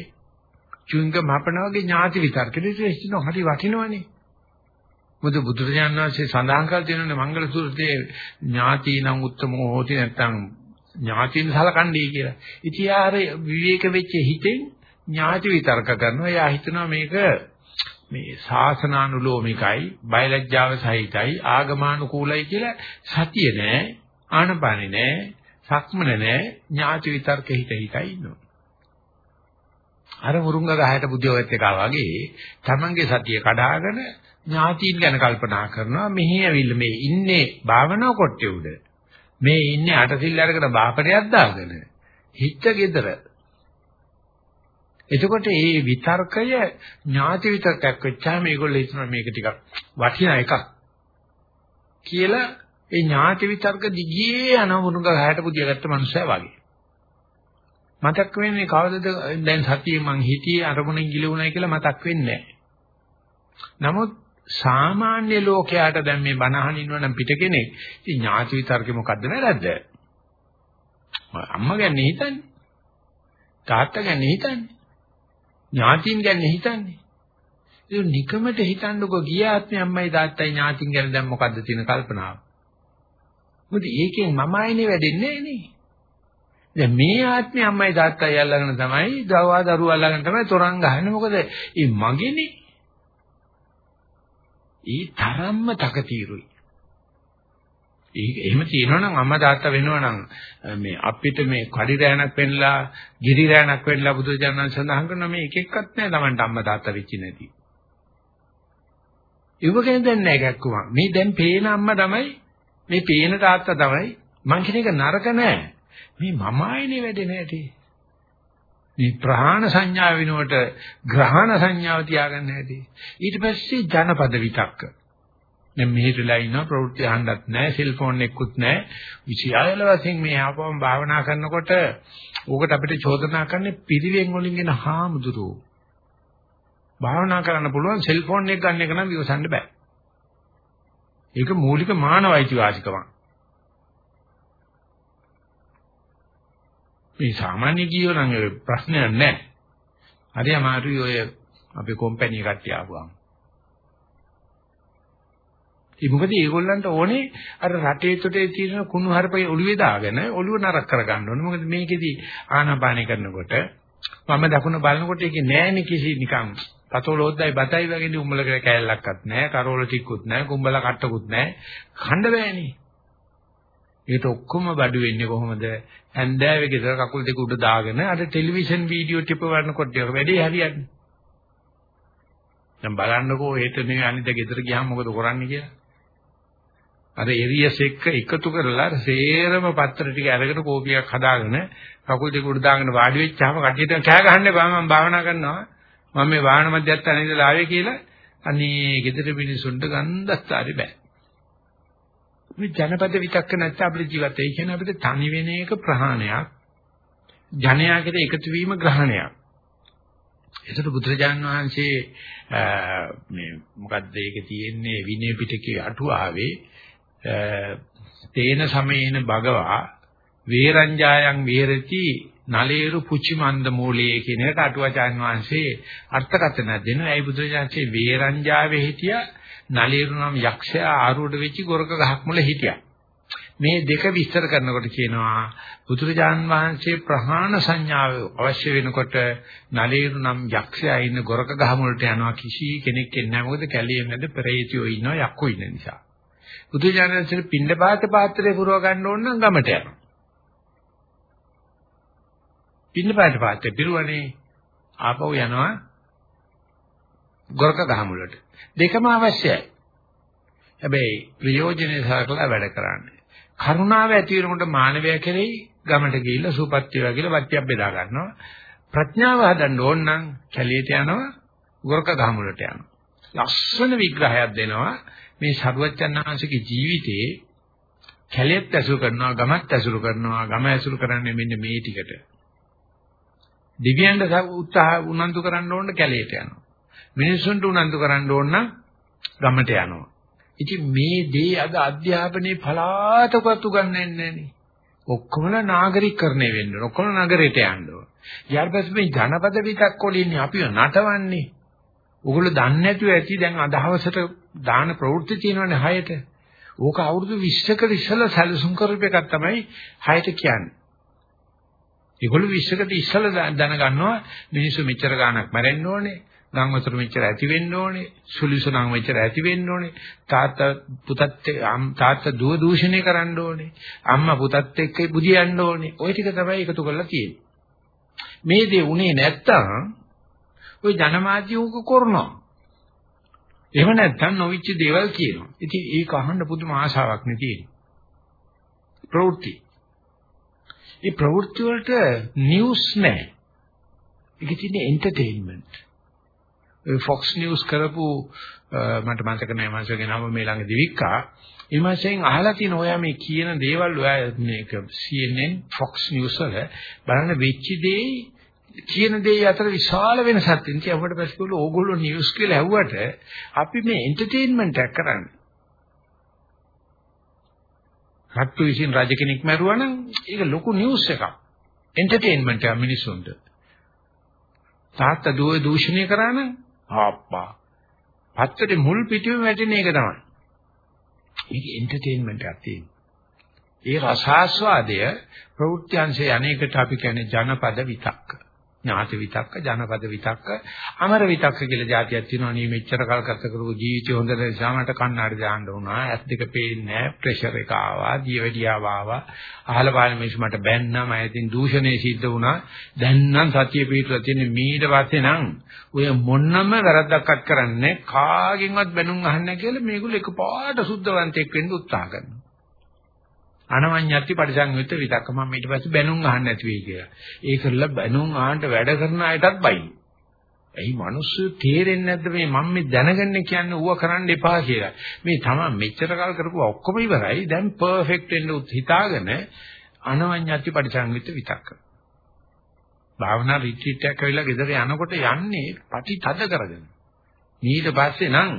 චුංගම හපනවා වගේ ඥාති විතර්ක. ඒක හරි වටිනවනේ. මොකද බුදුරජාණන් වහන්සේ සඳහන් කර තියෙනනේ මංගල සූත්‍රයේ ඥාතිනම් උත්තමෝ හෝති නැත්තම් ඥාතින් සලකන්නේ කියලා. ඉතින් ආර විවේක වෙච්ච හිතෙන් ඥාති විතර්ක කරනවා. එයා හිතනවා මේක මේ ශාසනානුලෝමිකයි, බයලජ්ජාව සහිතයි, ආගමානුකූලයි කියලා සතිය නෑ, ආනපානෙ නෑ, සක්මන නෑ, ඥාති විතර්ක හිත හිතයි ඉන්නවා. අර මුරුංග ගහයට බුද්ධියවත් එකා වගේ තමන්ගේ සතිය කඩාගෙන ඥාතීන් ගැන කල්පනා කරනවා මෙහි ඇවිල්ලා මේ ඉන්නේ භාවනා කොට්ටේ උඩ. මේ ඉන්නේ අටසිල් අරගෙන බාපටයක් දාගෙන හිත gedara. එතකොට මේ විතර්කය ඥාති විතර්කයක් වෙච්චාම මේගොල්ලෝ හිතනවා මේක ටිකක් වටිනා එකක් කියලා ඒ ඥාති විතර්ක දිගේ අනවුරුක ගහට පුදියගත්ත මනුස්සයා වගේ. මතක් වෙන්නේ කවදද? දැන් සතියේ මං හිතියේ අරමුණෙන් ගිලුණයි කියලා මතක් වෙන්නේ නැහැ. නමුත් සාමාන්‍ය ලෝකයාට දැන් මේ බණහන් ඉන්නවනම් පිට කෙනෙක් ඉතින් ඥාති විතර්කේ මොකද්ද වැරද්ද? අම්මා ගැන හිතන්නේ. තාත්තා ගැන හිතන්නේ. ඥාතින් ගැන හිතන්නේ. ඒ නිකමට හිතන්නකෝ ගිය ආත්මේ අම්මයි තාත්තයි ඥාතින් ගැන දැන් මොකද්ද තියෙන කල්පනාව? මොකද ඒකෙන් මම ආයිනේ වැඩෙන්නේ නේ. දැන් මේ ආත්මේ අම්මයි තාත්තයි අල්ලගෙන තමයි දවා දරුවා අල්ලගෙන තමයි තොරන් ගහන්නේ. මොකද ඒ මගේනේ ඒ තරම්ම තකතිරුයි. ඒක එහෙම තියෙනවා නම් අම්මා තාත්තා වෙනවා නම් මේ අපිට මේ කඩි රෑනක් වෙන්නලා, ගිරි රෑනක් වෙන්නලා බුදුජානක සඳහන් කරන මේ එක එක්කත් නැහැ Tamanට අම්මා තාත්තා වෙච්ච නැති. ඒව ගැන දැන් නැහැ ගැක්කුවා. මේ දැන් පේන අම්මා තමයි මේ පේන තාත්තා තමයි මං කියන එක නරක නෑ. මේ මම ආයනේ වැඩේ නැටි. මේ ප්‍රහාණ සංඥාව වෙනුවට ග්‍රහණ සංඥාව තියාගන්න හැටි. ඊට පස්සේ ජනපද විතක්ක. දැන් මෙහෙටලා ඉන්න ප්‍රවෘත්ති අහන්නත් නැහැ, සෙල්ෆෝන් එකකුත් නැහැ. විශාල වශයෙන් මේ ආපවම භාවනා කරනකොට ඕකට අපිට චෝදනා කරන්නේ පිරිවෙන් වලින් එන හාමුදුරුවෝ. භාවනා කරන්න පුළුවන් සෙල්ෆෝන් එක ගන්න එක නම් විවසන්න බෑ. ඒක මූලික මානව අයිතිවාසිකමක්. මේ සාමාන්‍ය ජීව නම් ප්‍රශ්නයක් නැහැ. හරි අමාරුයි ඔය අපේ කම්පැනි කට්ටිය ආවම. ඒ මොකද ඒගොල්ලන්ට ඕනේ අර රටේ තොටේ තියෙන කුණු හරපේ ඔළුවේ දාගෙන ඔළුව නරක කරගන්න ඕනේ. මොකද මේකෙදි ආනාපානය කරනකොට මම දකුණ බලනකොට ඒකේ නෑනේ කිසි නිකන් පතෝලෝද්දයි බතයි වගේ උඹලක කෑල්ලක්වත් නෑ, කරෝල ටිකකුත් නෑ, කුඹල කට්ටකුත් නෑ. khanda බෑනේ. ඒකට ඔක්කොම බඩු වෙන්නේ කොහොමද? ඇන්දෑවේ ගෙදර කකුල් දෙක උඩ දාගෙන අර ටෙලිවිෂන් වීඩියෝ ටික වරනකොට වැඩේ හරියන්නේ. දැන් බලන්නකෝ හෙට නෙවෙයි අනිත් ගෙදර ගියාම මොකද කරන්නේ කියලා. අර එරියස් එක්ක එකතු කරලා සේරම පත්‍ර ටික අරගෙන කෝපියක් හදාගෙන කකුල් දෙක උඩ දාගෙන වාඩි වෙච්චාම කටියට කෑ ගහන්න එපා මම භාවනා කරනවා. මම මේ වාහන මැදයන් ඉඳලා ආවේ කියලා අනේ ගෙදර මිනිසුන්ට ගන්ධස්තරි බෑ. මේ ජනපද විතක්ක නැත්නම් අපේ ජීවිතය කියන්නේ අපිට තනි වෙන එක ප්‍රහාණයක්. ජනයාකට එකතු වීම ග්‍රහණයක්. ඒකට බුදුරජාන් වහන්සේ මේ මොකද්ද ඒකේ තියෙන්නේ විනය පිටකේ අටුවාවේ තේන සමේන භගවා වේරංජායන් විහෙරති නලේරු පුචිමන්ද මූලයේ කියන එක අටුවාචාන් වහන්සේ අර්ථකථන දෙනවා. ඒ බුදුරජාන්සේ වේරංජාවේ හිටියා නලියරු නම් යක්ෂයා ආරූඪ වෙච්ච ගොරක ගහක් මුල හිටියා. මේ දෙක විස්තර කරනකොට කියනවා බුදුරජාන් වහන්සේ ප්‍රහාණ සංඥාව අවශ්‍ය වෙනකොට නලියරු නම් යක්ෂයා ඉන්න ගොරක ගහ මුලට යනවා කිසි කෙනෙක් එන්නේ නැහැ මොකද කැළියේ මැද පෙරේතියෝ ඉන්නවා යක්කෝ ඉන්න නිසා. බුදුරජාණන් වහන්සේ පින්නපාත පාත්‍රය පුරව ගන්න ඕන නම් ගමට යනවා. පින්නපාත පාත්‍රය පිරුවනේ ආපහු යනවා ගොරක ගහ මුලට. දෙකම අවශ්‍යයි. හැබැයි ප්‍රයෝජනේ සලකලා වැඩ කරන්නේ. කරුණාව ඇති වෙනකොට මානවය කෙරෙහි ගමට ගිහිල්ලා සූපත්‍ය වේවා කියලා වත්‍යක් බෙදා ගන්නවා. ප්‍රඥාව හදන්න ඕන නම් කැලියට යනවා, ගොරක ගහමුලට යනවා. ලස්සන විග්‍රහයක් දෙනවා මේ සරුවච්චන්හන්සේගේ ජීවිතේ කැලියත් ඇසුරු කරනවා, ගමත් ඇසුරු කරනවා, ගම ඇසුරු කරන්නේ මෙන්න මේ ටිකට. දිව්‍යයන්ට උත්සාහ උනන්දු කරන්න ඕන කැලියට යනවා. මිනිසුන්ට උනන්දු කරන්න ඕන නම් ගමට යනවා. ඉතින් මේ දේ අද අධ්‍යාපනයේ පලාතකට උගන්වන්නේ නැන්නේ. ඔක්කොමලා නාගරිකකරණය වෙන්න ඕන. ඔක්කොම නගරයට යන්න ඕන. ඊට පස්සේ මේ ජනපද විතක් වලින් අපිව නටවන්නේ. ඕගොල්ලෝ දන්නේ නැතුව ඇති දැන් අදහවසට දාන ප්‍රවෘත්ති තියෙනවනේ හයට. ඕක අවුරුදු 20කට ඉස්සෙල්ලා සැලසුම් කරපු එකක් තමයි හයට කියන්නේ. ඒගොල්ලෝ 20කට ඉස්සෙල්ලා දැනගන්නවා මිනිස්සු මෙච්චර ගාණක් මැරෙන්න ඕනේ. ගම් වතුර මෙච්චර ඇති වෙන්න ඕනේ සුලිසුණන් මෙච්චර ඇති වෙන්න ඕනේ තාත්තා පුතත් තාත්තා දුව දූෂණය කරන්න ඕනේ අම්මා පුතත් එක්ක බුදියන්න ඕනේ ওই ටික තමයි එකතු කරලා තියෙන්නේ මේ දේ උනේ නැත්තම් ওই ජනමාධ්‍ය උක කරනවා එහෙම නැත්තම් නොවිච්ච දේවල් කියනවා ඉතින් ඒක අහන්න පුදුම ආශාවක් නේ තියෙන්නේ ප්‍රවෘත්ති මේ ප්‍රවෘත්ති වලට නිවුස් නැහැ ඒකේ තියෙන එන්ටර්ටේන්මන්ට් Fox News කරපු මට මතක නෑ මාසෙක නම මේ ළඟ දිවික්කා ඒ මාසෙන් අහලා තියෙන ඔයා මේ කියන දේවල් ඔයා මේක CNN Fox News වල බලන්න වෙච්ච දේ කියන දේ අතර විශාල වෙනසක් තියෙනවා. ඉතින් අපිට පස්සේ කිව්වලු ඕගොල්ලෝ නිවුස් කියලා ඇහුවට අපි මේ එන්ටර්ටේන්මන්ට් එක කරන්නේ. රට්ටු විසින් රජ කෙනෙක් මැරුවා නම් ඒක ලොකු නිවුස් එකක්. එන්ටර්ටේන්මන්ට් එක මිනිස්සුන්ට. තාත්තා දුව දූෂණය කරා නම් ආප්පා. පත්තේ මුල් පිටුවේ වැටෙන එක තමයි. මේක එන්ටර්ටේන්මන්ට් එකක් තියෙනවා. ඒ රසාස්වාදය ප්‍රවෘත්ති අංශයේ අනේකට අපි කියන්නේ ජනපද විතක්ක. ඥාති විතක්ක, ජනපද විතක්ක, අමර විතක්ක කියලා જાතියක් තියෙනවා. නේ මෙච්චර කල් ගත කරපු ජීවිතය හොඳ නිසා මට කන්නාඩි දාන්න වුණා. ඇස් දෙක පේන්නේ නැහැ. ප්‍රෙෂර් එක ආවා, දියවැඩියාව ආවා. අහල පාන මිනිස් මට බැන්නා. මම ඉතින් දූෂණය සිද්ධ වුණා. දැන් නම් සතිය පිටලා තියෙන්නේ මීට පස්සේ නම් ඔය මොන්නම වැරද්දක්වත් කරන්නේ කාගෙන්වත් බැනුම් අහන්නේ කියලා මේගොල්ලෝ එකපාරට සුද්ධවන්තයෙක් වෙන්න උත්සාහ කරනවා. අනවඤ්ඤත්ති පරිසංයුත්ත විතක්ක මම ඊට පස්සේ බැනුම් අහන්න නැති වෙයි කියලා. ඒ කරලා බැනුම් ආන්න වැඩ කරන අයටත් බයි. එයි මිනිස්සු තේරෙන්නේ නැද්ද මේ මම මේ දැනගන්නේ කියන්නේ ඌව කරන්න එපා කියලා. මේ තමයි මෙච්චර කල් කරපුවා ඔක්කොම ඉවරයි. දැන් පර්ෆෙක්ට් වෙන්න හිතාගෙන අනවඤ්ඤත්ති පරිසංයුත්ත විතක්ක. භාවනා රිට්‍රීට් එකක් ඇවිල්ලා ගෙදර යනකොට යන්නේ පටි තද කරගෙන. ඊට පස්සේ නම්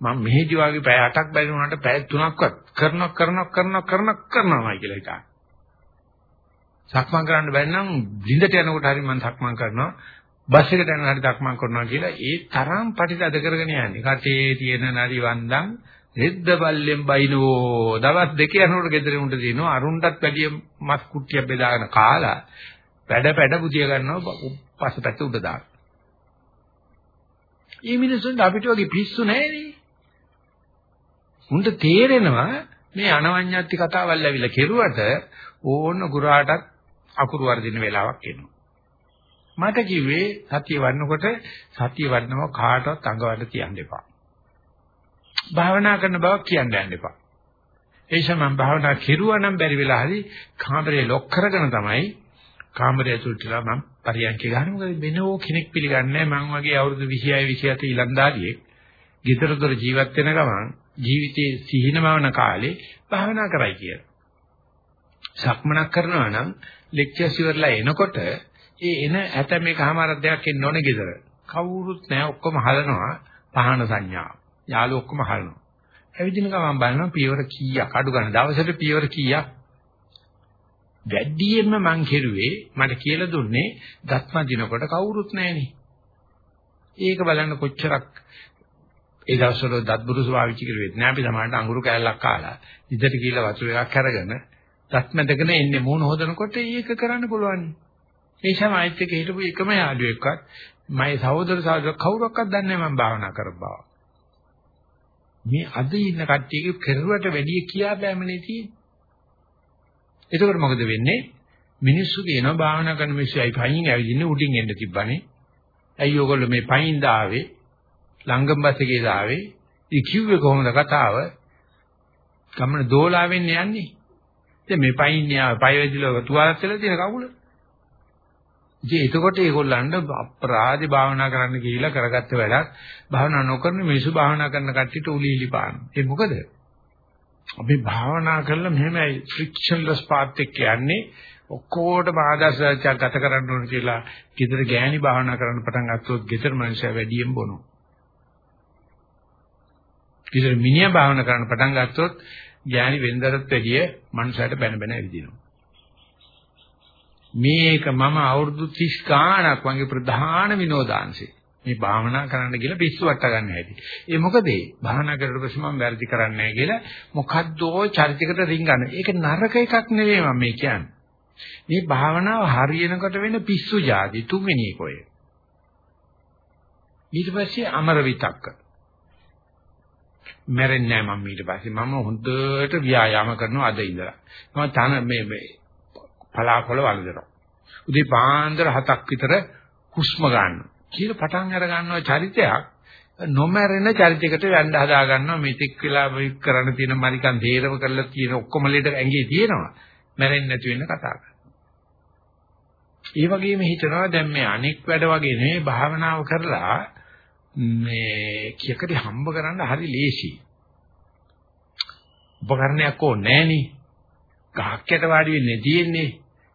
මම මෙහෙදි වගේ පැය 8ක් බැරි වුණාට පැය 3ක්වත් කරනවා කරනවා කරනවා කරනවා කරනවායි කියලා හිතා. සක්මන් කරන්න බැරි නම් බින්දට යනකොට හරි මම සක්මන් කරනවා. බස් එකට යන හරි සක්මන් කරනවා කියලා ඒ තරම් පටිතද කරගෙන යන්නේ. කටේ තියෙන නරි වන්දන් රෙද්ද බල්ලෙන් බයිනෝ දවස් දෙක යනකොට ගෙදර උන්ට දිනනවා අරුණ්ටත් වැඩිය මස් කුට්ටියක් බෙදාගෙන කාලා වැඩ පැඩ පුතිය ගන්නවා පස්සපැත්ත උඩ දාන. මේ මිනිස්සුන්ට අපිට වගේ පිස්සු නැහැ නේ. උන්ට තේරෙනවා මේ අනවඤ්ඤත්ති කතාවල් ඇවිල්ලා කෙරුවට ඕන ගුරාටත් අකුරු වර්ධින වෙලාවක් එනවා. මට කිව්වේ සතිය වඩනකොට සතිය වඩනව කාටවත් අඟවන්න තියන්න එපා. භාවනා කරන බවක් කියන්න යන්න එපා. ඒ නිසා මම භාවනා කෙරුවා නම් බැරි වෙලා හරි කාමරේ ලොක් කරගෙන තමයි කාමරය ඇතුළටලා මම පරියන්ක ගන්න මොකද වෙනෝ කෙනෙක් පිළිගන්නේ නැහැ මම වගේ අවුරුදු 26 27 ඉලන්දාරියෙක්. ගෙදරතොර ජීවත් වෙන ගමන් ජීවිතයේ සිහිනමවන කාලේ භාවනා කරයි කියලා. සක්මනක් කරනවා නම් ලෙක්චර්ස් ඉවරලා එනකොට ඒ එන ඇත මේකමාරක් දෙයක් එන්න ඕනේ ගෙදර. කවුරුත් නැහැ ඔක්කොම හලනවා පහන සංඥා. යාළුවෝ ඔක්කොම හලනවා. ඇවිදින ගමන් බලනවා පියවර කීයක් අඩු ගන්න දවසට පියවර කීයක් වැඩියෙන්ම මං කෙරුවේ මට කියලා දුන්නේ දත්ම දිනකොට කවුරුත් නැහෙනේ. ඒක බලන්න කොච්චරක් ඒ දවස්වල දත්බුරු ස්වාවිච්චි කරුවෙත් නෑ අපි සමහරට අඟුරු කෑල්ලක් කාලා ඉදට කියලා වතුර එකක් අරගෙන දත් මැදගෙන එන්නේ මූණ හොදනකොට ඒක කරන්න පුළුවන්. ඒ සමායිත් එක හිටපු එකම යාළුවෙක්වත් මගේ සහෝදර සහෝදර කවුරක්වත් දන්නේ මම භාවනා කරපුවා. මේ අද ඉන්න කට්ටියගේ කෙරුවට වැඩිය කියා බෑමනේ තියෙන්නේ. එතකොට මොකද වෙන්නේ? මිනිස්සු කියනවා භාවනා කරන මිනිස්සු අයි පයින් ඇවිදින්නේ උඩින් එන්න තිබ්බනේ. ඇයි ඔයගොල්ලෝ මේ පයින් දාවේ? ලංගම් බස් එකේ දාවේ. ඉතින් කිව්වේ කොහොමද කතාව? ගමන දෝලාවෙන් යන්නේ. දැන් මේ පයින්නේ පය වෙදිලා තුවාලත් වෙලා තියෙන කකුල. ඉතින් එතකොට ඒගොල්ලන්ට අපරාධි භාවනා කරන්න ගිහිලා කරගත්ත වැඩක් භාවනා නොකරන මිනිස්සු භාවනා කරන කට්ටියට උලීලි පාන. ඒ මොකද? අපි භාවනා කරලා මෙහෙමයි ෆ්‍රික්ෂන්ලස් පාත් එක්ක යන්නේ ඔක්කොටම ආදර්ශයක් ගත කරන්න ඕන කියලා ගෙදර ගෑණි භාවනා කරන්න පටන් ගත්තොත් ගෙදර මනුස්සයා වැඩියෙන් බොනවා. ගෙදර මිනිහා භාවනා කරන්න පටන් ගත්තොත් ගෑණි වෙන්දරත් වැඩිය මනුස්සයාට බැන බැන ඇවිදිනවා. මේක මම අවුරුදු 30 ගාණක් වගේ ප්‍රධාන විනෝදාංශේ. මේ භාවනා කරන්න කියලා පිස්සු වට ගන්න හැටි. ඒ මොකද ඒ භාවනා කරලා පස්සේ මම වැරදි කරන්නේ නැහැ කියලා මොකද්දෝ චරිතයකට රින්ගන. ඒක නරක එකක් නෙවෙයි මම මේ කියන්නේ. මේ භාවනාව හරියනකොට වෙන පිස්සු જાති තුන්වෙනි එක ඔය. ඊට පස්සේ අමර විතක්ක. මැරෙන්නේ නැහැ මම ඊට පස්සේ මම හොඳට ව්‍යායාම කරනවා අද ඉඳලා. මම තන මේ මේ පලාකොළ වලදනවා. උදේ පාන්දර 7ක් විතර හුස්ම ගන්නවා. කියලා පටන් අර ගන්නවා චරිතයක් නොමැරෙන චරිතයකට යන්න හදා ගන්නවා මෙතෙක් වෙලා කරන්න තියෙන මරිකන් තේරව කරලා තියෙන ඔක්කොම ලෙඩ ඇඟේ තියෙනවා. මැරෙන්නේ නැති වෙන්න කතා කරනවා. ඒ වගේම හිතනවා දැන් මේ අනෙක් වැඩ වගේ නෙවෙයි භාවනාව කරලා මේ කියකට හම්බ කරන්න හරි ලේසි. උපකරණයක් ඕනේ නෑනේ. ගහක්යට වාඩි වෙන්නේ තියෙන්නේ.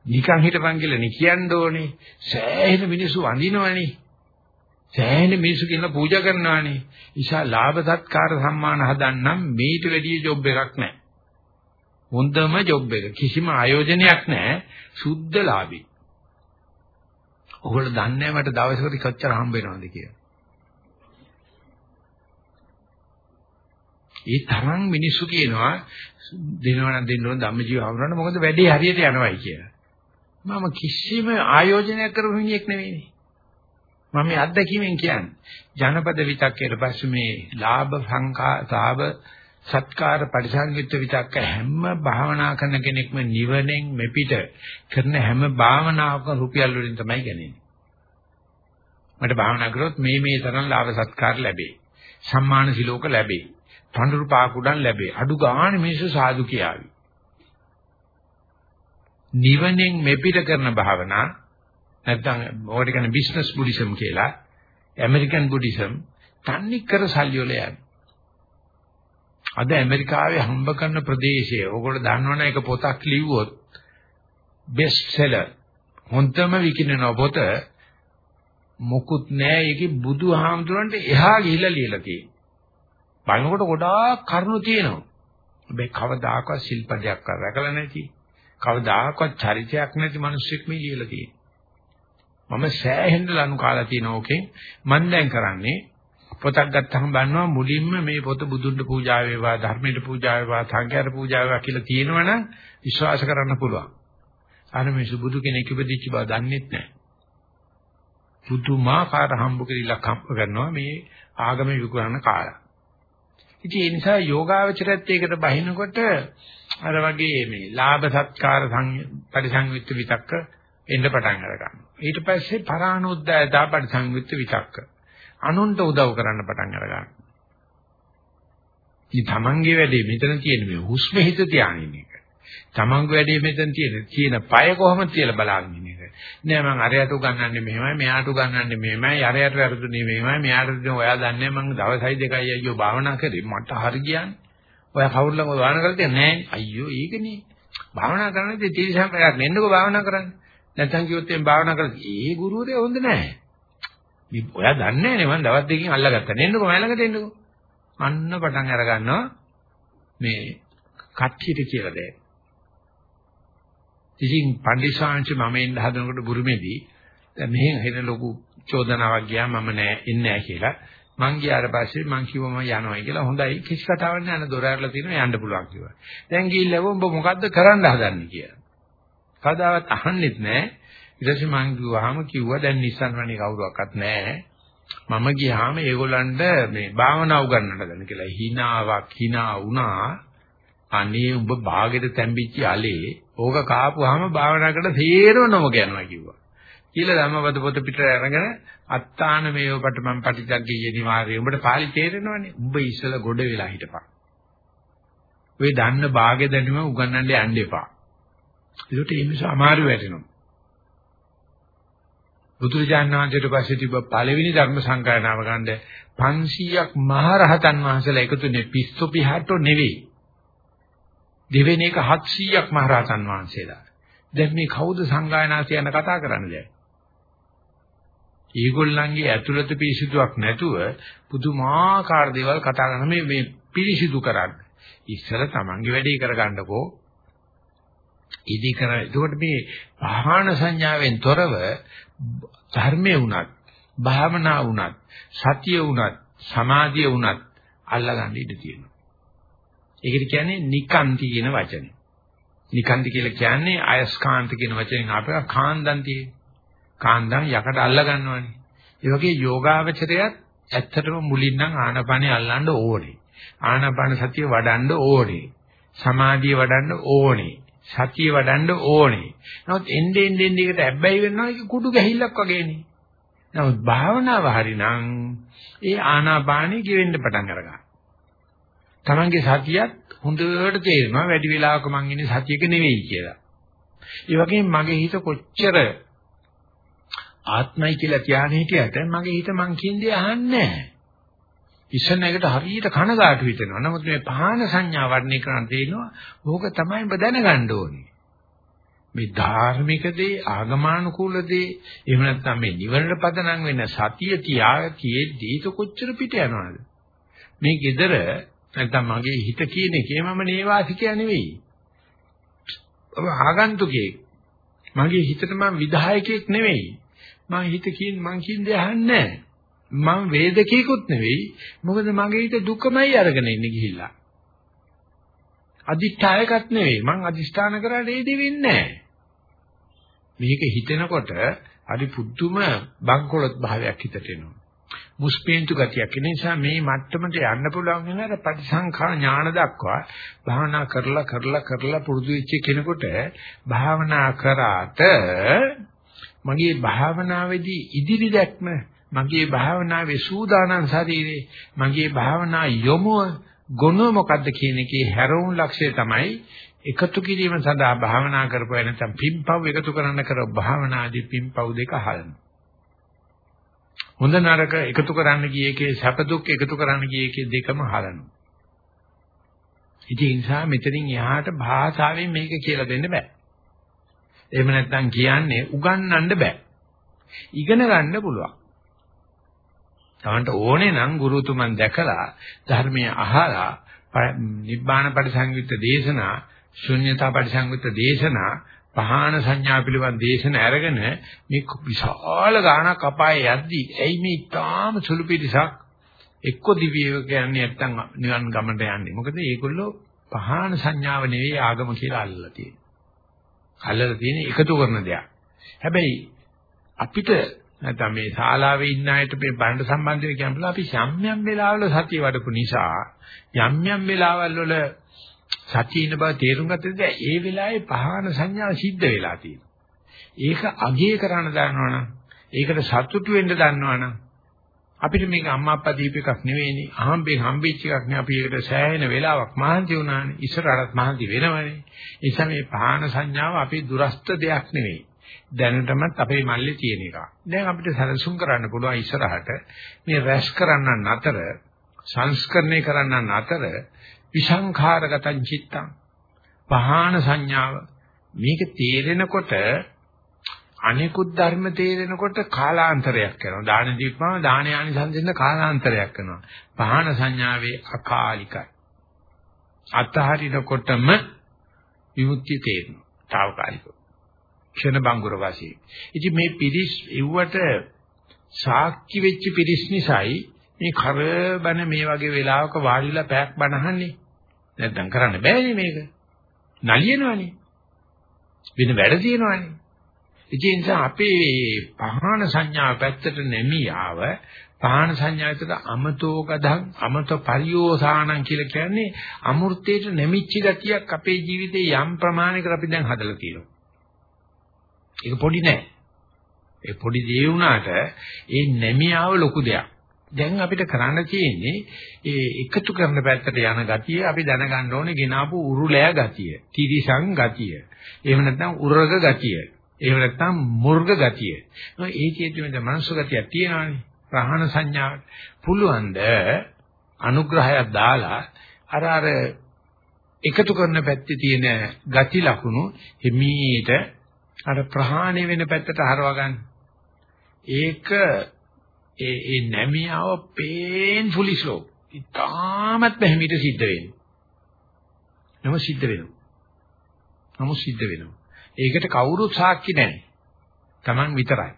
නිකන් හිටපන් කියලා නේ කියන්න ඕනේ. සෑහෙන මිනිස්සු වඳිනවනේ. සෑහෙන මිනිස්සු කියලා පූජා කරනවානේ. ඉෂා ලාභ සත්කාර සම්මාන හදන්නම් මේට වැඩිය ජොබ් එකක් නැහැ. හොඳම ජොබ් එක. කිසිම ආයෝජනයක් නැහැ. සුද්ධ ලාභී. ඔයගොල්ලෝ දන්නේ මට දවසකට කොච්චර හම්බ වෙනවද කියලා. ඒ තරම් මිනිස්සු කියනවා දෙනවනම් දෙන්න ඕන ධම්මජීව හවුරන්න මොකද වැඩේ හරියට යනවයි කියලා. මම කිසිම ආයෝජනයක් කරපු මිනිහෙක් නෙවෙයිනේ. මම මේ අත්දැකීමෙන් කියන්නේ. ජනපද විතක්කේට පස්සේ මේ ලාභ සංකා සාභ සත්කාර පරිසංගිත විතක්ක හැම භාවනා කරන කෙනෙක්ම නිවනෙන් මෙපිට කරන හැම භාවනාවකම රුපියල් වලින් තමයි ගන්නේ. මට භාවනා කරොත් මේ මේ තරම් ලාභ සත්කාර ලැබේ. සම්මාන සිලෝක ලැබේ. පඳුරු පාකුඩන් ලැබේ. අඩු ගානේ මිනිස්සු සාදු කියාවි. නිවනෙන් මෙපිට කරන භාවනා නැත්නම් ඕකට කියන බිස්නස් බුද්දිසම් කියලා ඇමරිකන් බුද්දිසම් තන්නේ කර සල්ලි වල යන්නේ. අද ඇමරිකාවේ හම්බ කරන ප්‍රදේශයේ ඕගොල්ලෝ දන්නවනේ ඒක පොතක් ලිව්වොත් බෙස්ට් සෙලර් හොන්තම විකිනන පොත මොකුත් නෑ ඒකේ බුදුහාමුදුරන්ට එහා ගිහිල්ලා ලියලා තියෙන්නේ. බලනකොට ගොඩාක් කරුණු තියෙනවා. හැබැයි කවදාකවත් ශිල්පදයක් කරකලා නැති. කවදාකවත් චරිතයක් නැති මිනිස්සෙක් මේ ලියලා තියෙන්නේ. මම සෑහෙන්න ලනු කාලා තියෙන ඕකෙන් මම දැන් කරන්නේ පොතක් ගත්තහම බලනවා මුලින්ම මේ පොත බුදුන්ට පූජා වේවා ධර්මයට පූජා වේවා සංඝයාට පූජා වේවා කියලා තියෙනවනම් විශ්වාස කරන්න පුළුවන්. අර මේ සුබුදු කෙනෙක් ඉපදිච්ච බව දන්නෙත් නැහැ. පුදුමාකාර හම්බ කිරිලක් හම්බ කරනවා මේ ආගම විකුණන කාලා. ඉතින් ඒ නිසා යෝගාවචරයත් ඒකට බහිනකොට අර වගේ මේ ලාභ සත්කාර පරිසංවිත විතක්ක එන්න පටන් අර ගන්නවා. ඊට පස්සේ පරානුද්යතා පරිසංවිත විතක්ක. අනුන්ට උදව් කරන්න පටන් අර ගන්නවා. ඉතින් තමන්ගේ වැඩේ මෙතන තියෙන මේ හුස්ම හිත තියාගෙන එක. තමන්ගේ වැඩේ මෙතන තියෙන තියෙන পায় කොහොමද කියලා බලන්න ඉන්නේ. නෑ මං අරයට උගන්වන්නේ මෙහෙමයි මෙයාට උගන්වන්නේ මෙහෙමයි අරයට වැරදුනේ මෙහෙමයි මෙයාට දෙන ඔයා දන්නේ මං දවසයි දෙකයි අයියෝ භාවනා කරේ මට හරි කියන්නේ ඔයා කවුරු ළඟ භාවනා කරලා තියන්නේ? නෑ. අයියෝ ඒකනේ භාවනා කරන්නේ තීරසම් පැයක් නෙන්නකෝ භාවනා කරන්නේ. නැත්නම් කිව්වොත් එම් භාවනා කරලා ඒ ගුරුවරයා හොඳ නෑ. මේ ඔයා දන්නේ නෑනේ මං දවස් දෙකකින් අල්ලගත්තා. නෙන්නකෝ මම ළඟට එන්නකෝ. අන්න පටන් අර ගන්නවා මේ කට්ටියට කියලා දෙන්න ඉතින් පණ්ඩිතාංශ මම එන්න හදනකොට බුරුමේදී දැන් මෙහෙන් හෙන ලොකු චෝදනාවක් ගියා මම නෑ එන්නේ නෑ කියලා. මං ගියාට පස්සේ මං කිව්වා මම යනවායි කියලා. හොඳයි කිසි කතාවක් නෑ. අන දොර ඇරලා තියෙනවා යන්න පුළුවන් කිව්වා. දැන් ගිහිල්ලා උඹ මොකද්ද කරන්න හදන්නේ කියලා. කවදාවත් අහන්නෙත් නෑ. ඊට පස්සේ මං කිව්වාම කිව්වා දැන් Nissan වනේ කවුරුවක්වත් නෑ. මම ගියාම ඒගොල්ලන්ට මේ භාවනා උගන්වන්න හදන කියලා හිනාවක් හිනා වුණා. අනේ උඹ ਬਾගෙට තැම්බිච්ච allele ඕක කාපුවාම භාවනා කරලා තේරව නොමග යනවා කිව්වා. කියලා ධම්මපද පොත පිට අරගෙන අත්තාන මේව පටමන් පටිච්චග්ගීය නිවාරේ උඹට පාලි තේරෙනවනේ. උඹ ඉස්සල ගොඩ වෙලා හිටපන්. ඔය දන්න භාගෙ දැනුම උගන්නන්න යන්න එපා. ඒකට ඒ නිසා අමාරු වැටෙනවා. බුදුරජාණන් වහන්සේට පස්සේ තිබ්බ පළවෙනි ධර්ම සංගායනාව ගන්න 500ක් මහරහතන් වහන්සේලා එකතුනේ පිස්සු පිහට්ටෝ නෙවෙයි. දෙවෙනි එක 700ක් මහරහතන් වහන්සේලා. දැන් මේ කවුද සංගායනා කියන කතා කරන්නේ? ඒගොල්ලන්ගේ ඇතුළත පිරිසිදුවක් නැතුව පුදුමාකාර දේවල් කතා කරන මේ මේ පිරිසිදු කරන්න. ඉස්සර තමන්ගේ වැඩේ කරගන්නකෝ. ඉදි කර. එතකොට මේ පහාන සංඥාවෙන් තොරව ධර්මයේ වුණත්, භාවනා වුණත්, සතිය වුණත්, සමාධිය වුණත් අල්ලගන්න ඉඩ තියෙනවා. ඒකට කියන්නේ නිකාන්ති කියන වචනේ. නිකාන්ති කියලා කියන්නේ අයස්කාන්ත කියන වචනෙන් අපේ කාන්දන් තියෙන්නේ. කාන්දන් යකට අල්ල ගන්නවනේ. ඒ වගේ යෝගාවචරයත් ඇත්තටම මුලින් නම් ආනපනේ අල්ලන්න ඕනේ. ආනාපාන සතිය වඩන්න ඕනේ. සමාධිය වඩන්න ඕනේ. සතිය වඩන්න ඕනේ. නමුත් එන්නේ එන්නේ එකට ඇබ්බැහි වෙනවා ඒක කුඩු ගැහිල්ලක් වගේනේ. නමුත් භාවනාව හරිනම් ඒ ආනාපානෙ ගෙවෙන්න පටන් අරගන්නවා. Tamange සතියත් හොඳට තේරෙනවා වැඩි වෙලාවක මං ඉන්නේ සතියක නෙවෙයි කියලා. ඒ වගේම මගේ හිත කොච්චර ආත්මයි කියලා කියන හිටියට මගේ හිත මං කියන්නේ අහන්නේ නැහැ. ඉස්සන එකට හරියට කනගාටු හිතෙනවා. නමුත් මේ පහන සංඥා වර්ණේ කරන් තේිනවා. ඕක තමයි ඔබ දැනගන්න ඕනේ. මේ ධාර්මික දේ, ආගමානුකූල දේ, එහෙම නැත්නම් මේ නිවනට පදනම් වෙන සතිය තියා කියෙද්දී તો කොච්චර පිට යනවද? මේ gedara නැත්නම් මගේ හිත කියන එකේ මම නේවාසිකයා නෙවෙයි. ඔබ ආගන්තුකේ. මගේ හිතට මම විධායකයෙක් නෙවෙයි. මම හිත කියන මං කියන දේ අහන්නේ නැහැ. මම වේදකීකුත් නෙවෙයි මොකද මගේ හිත දුකමයි අරගෙන ඉන්නේ ගිහිල්ලා අදිෂ්ඨායකත් නෙවෙයි මං අදිෂ්ඨාන කරලා ඒ දෙ වෙන්නේ මේක හිතෙනකොට හරි පුදුම බංකොලොත් භාවයක් හිතට එනවා මුස්පේන්තු ගතියක්. ඒ නිසා මේ මට්ටමට යන්න පුළුවන් වෙන අර පටිසංඛා ඥාන දක්වා භාවනා කරලා කරලා කරලා පුරුදු වෙච්ච කෙනෙකුට භාවනා කරාට මගේ භාවනාවේදී ඉදිරි දැක්ම මගේ භාවනාවේ සූදානම් ශරීරේ මගේ භාවනා යොමුව ගුණ මොකද්ද කියන එකේ හැරවුම් ලක්ෂ්‍යය තමයි එකතු කිරීම සඳහා භාවනා කරපුවා නැත්නම් පිම්පව් එකතු කරන්න කර භාවනාදී පිම්පව් දෙක හලන හොඳ නරක එකතු කරන්න ගිය එකේ සැප දුක් එකතු කරන්න ගිය එකේ දෙකම හලනවා ඉතින් ඒ නිසා මෙතනින් එහාට භාෂාවෙන් මේක කියලා දෙන්න බෑ. එහෙම නැත්නම් කියන්නේ උගන්වන්න බෑ. ඉගෙන ගන්න පුළුවන්. තමන්ට ඕනේ නම් ගුරුතුමන් දැකලා ධර්මය අහලා නිබ්බාන පරිසංයුක්ත දේශනා ශුන්‍යතා පරිසංයුක්ත දේශනා පහාන සංඥා පිළිබඳ දේශන අරගෙන මේ විශාල ගාණක් අපායේ යද්දී ඇයි මේ තාම සුළු පිටසක් එක්ක දිවියව කියන්නේ නැත්තම් නිවන් ගමනට යන්නේ? මොකද මේගොල්ලෝ පහාන සංඥාව නෙවෙයි ආගම කියලා අල්ලලා තියෙන්නේ. අල්ලලා තියෙන්නේ එකතු කරන දෙයක්. හැබැයි අපිට නැත්නම් මේ ශාලාවේ ඉන්න අයට මේ බණ්ඩ සම්බන්ධව කියනකොට අපි යම් යම් වෙලාවල සතිය වඩපු නිසා යම් යම් වෙලාවල් වල සතිය ඉන්න බව තේරුම් ගත්තද? ඒ වෙලාවේ පහන සංඥා සිද්ධ වෙලා තියෙනවා. ඒක අගය කරන්න දන්නවනම් ඒකට සතුටු වෙන්න දන්නවනම් අපිට මේක අම්මා අප්පා දීප එකක් නෙවෙයිනේ. අහම්බෙන් හම්බෙච්ච එකක් නේ. අපි ඒකට සෑහෙන වෙලාවක් මහන්සි වුණානේ. ඉස්සරහට මහන්සි වෙනවනේ. ඒ නිසා මේ පහන සංඥාව අපි දුරස්ත දෙයක් නෙවෙයි. දැනටමත් අපේ මල්ලේ තියෙන එක. දැන් අපිට සැලසුම් කරන්න පුළුවන් ඉස්සරහට මේ රැස් කරන්නන් අතර සංස්කරණය කරන්නන් අතර විසංඛාරගතං චිත්තං පහාන සංඥාව මේක තේරෙනකොට අනිකුත් ධර්ම තේරෙනකොට කාලාන්තරයක් කරනවා. දාන දීපම දාන ආනිසංසෙන්න කාලාන්තරයක් කරනවා. පහාන සංඥාවේ අකාලිකයි. අත්හරිනකොටම විමුක්තිය තේරෙනවා. తాවකාලිකව. ක්ෂණ බංගුර වාසිය. ඉතින් මේ පිරිස් එව්වට සාක්ෂි වෙච්ච පිරිස් නිසායි මේ කරබන මේ වගේ වෙලාවක වාඩිලා පැයක් බනහන්නේ. නැත්නම් කරන්න බෑනේ මේක. නලියනවනේ. වෙන වැඩ තියෙනවනේ. ඒ නිසා අපේ පහන සංඥා පැත්තට නැමී ආව පහන සංඥායතට අමතෝ ගදං අමත පරියෝසානං කියලා කියන්නේ අමෘතයට නැමිච්ච ගතියක් අපේ ජීවිතේ යම් ප්‍රමාණයකට අපි දැන් හදලා තියෙනවා. ඒක පොඩි නෑ. ඒ පොඩි දේ වුණාට ඒ නැමියාව ලොකු දෙයක්. දැන් අපිට කරන්න තියෙන්නේ ඒ එකතු කරන පැත්තට යන ගතිය අපි දැනගන්න ඕනේ ගෙනාපු උරුලෑ ගතිය, තිරිසං ගතිය. එහෙම නැත්නම් උරග ගතිය. එහෙම නැත්නම් මුර්ග ගතිය. ඒ චේතුමෙන්ද මනස ගතියක් තියෙනවානේ. ප්‍රහාණ සංඥා පුළුවන්ද අනුග්‍රහයක් දාලා අර අර එකතු කරන පැත්තේ තියෙන ගති ලකුණු හිමීට අර ප්‍රහාණය වෙන පැත්තට හරවා ගන්න. ඒක ඒ ඒ නැමියාව painfully slow. ඉතාමත් බැහැමිට සිද්ධ වෙනවා. නම සිද්ධ වෙනවා. නමුත් සිද්ධ වෙනවා. ඒකට කවුරුත් සාක්ෂි නැහැ. Taman විතරයි.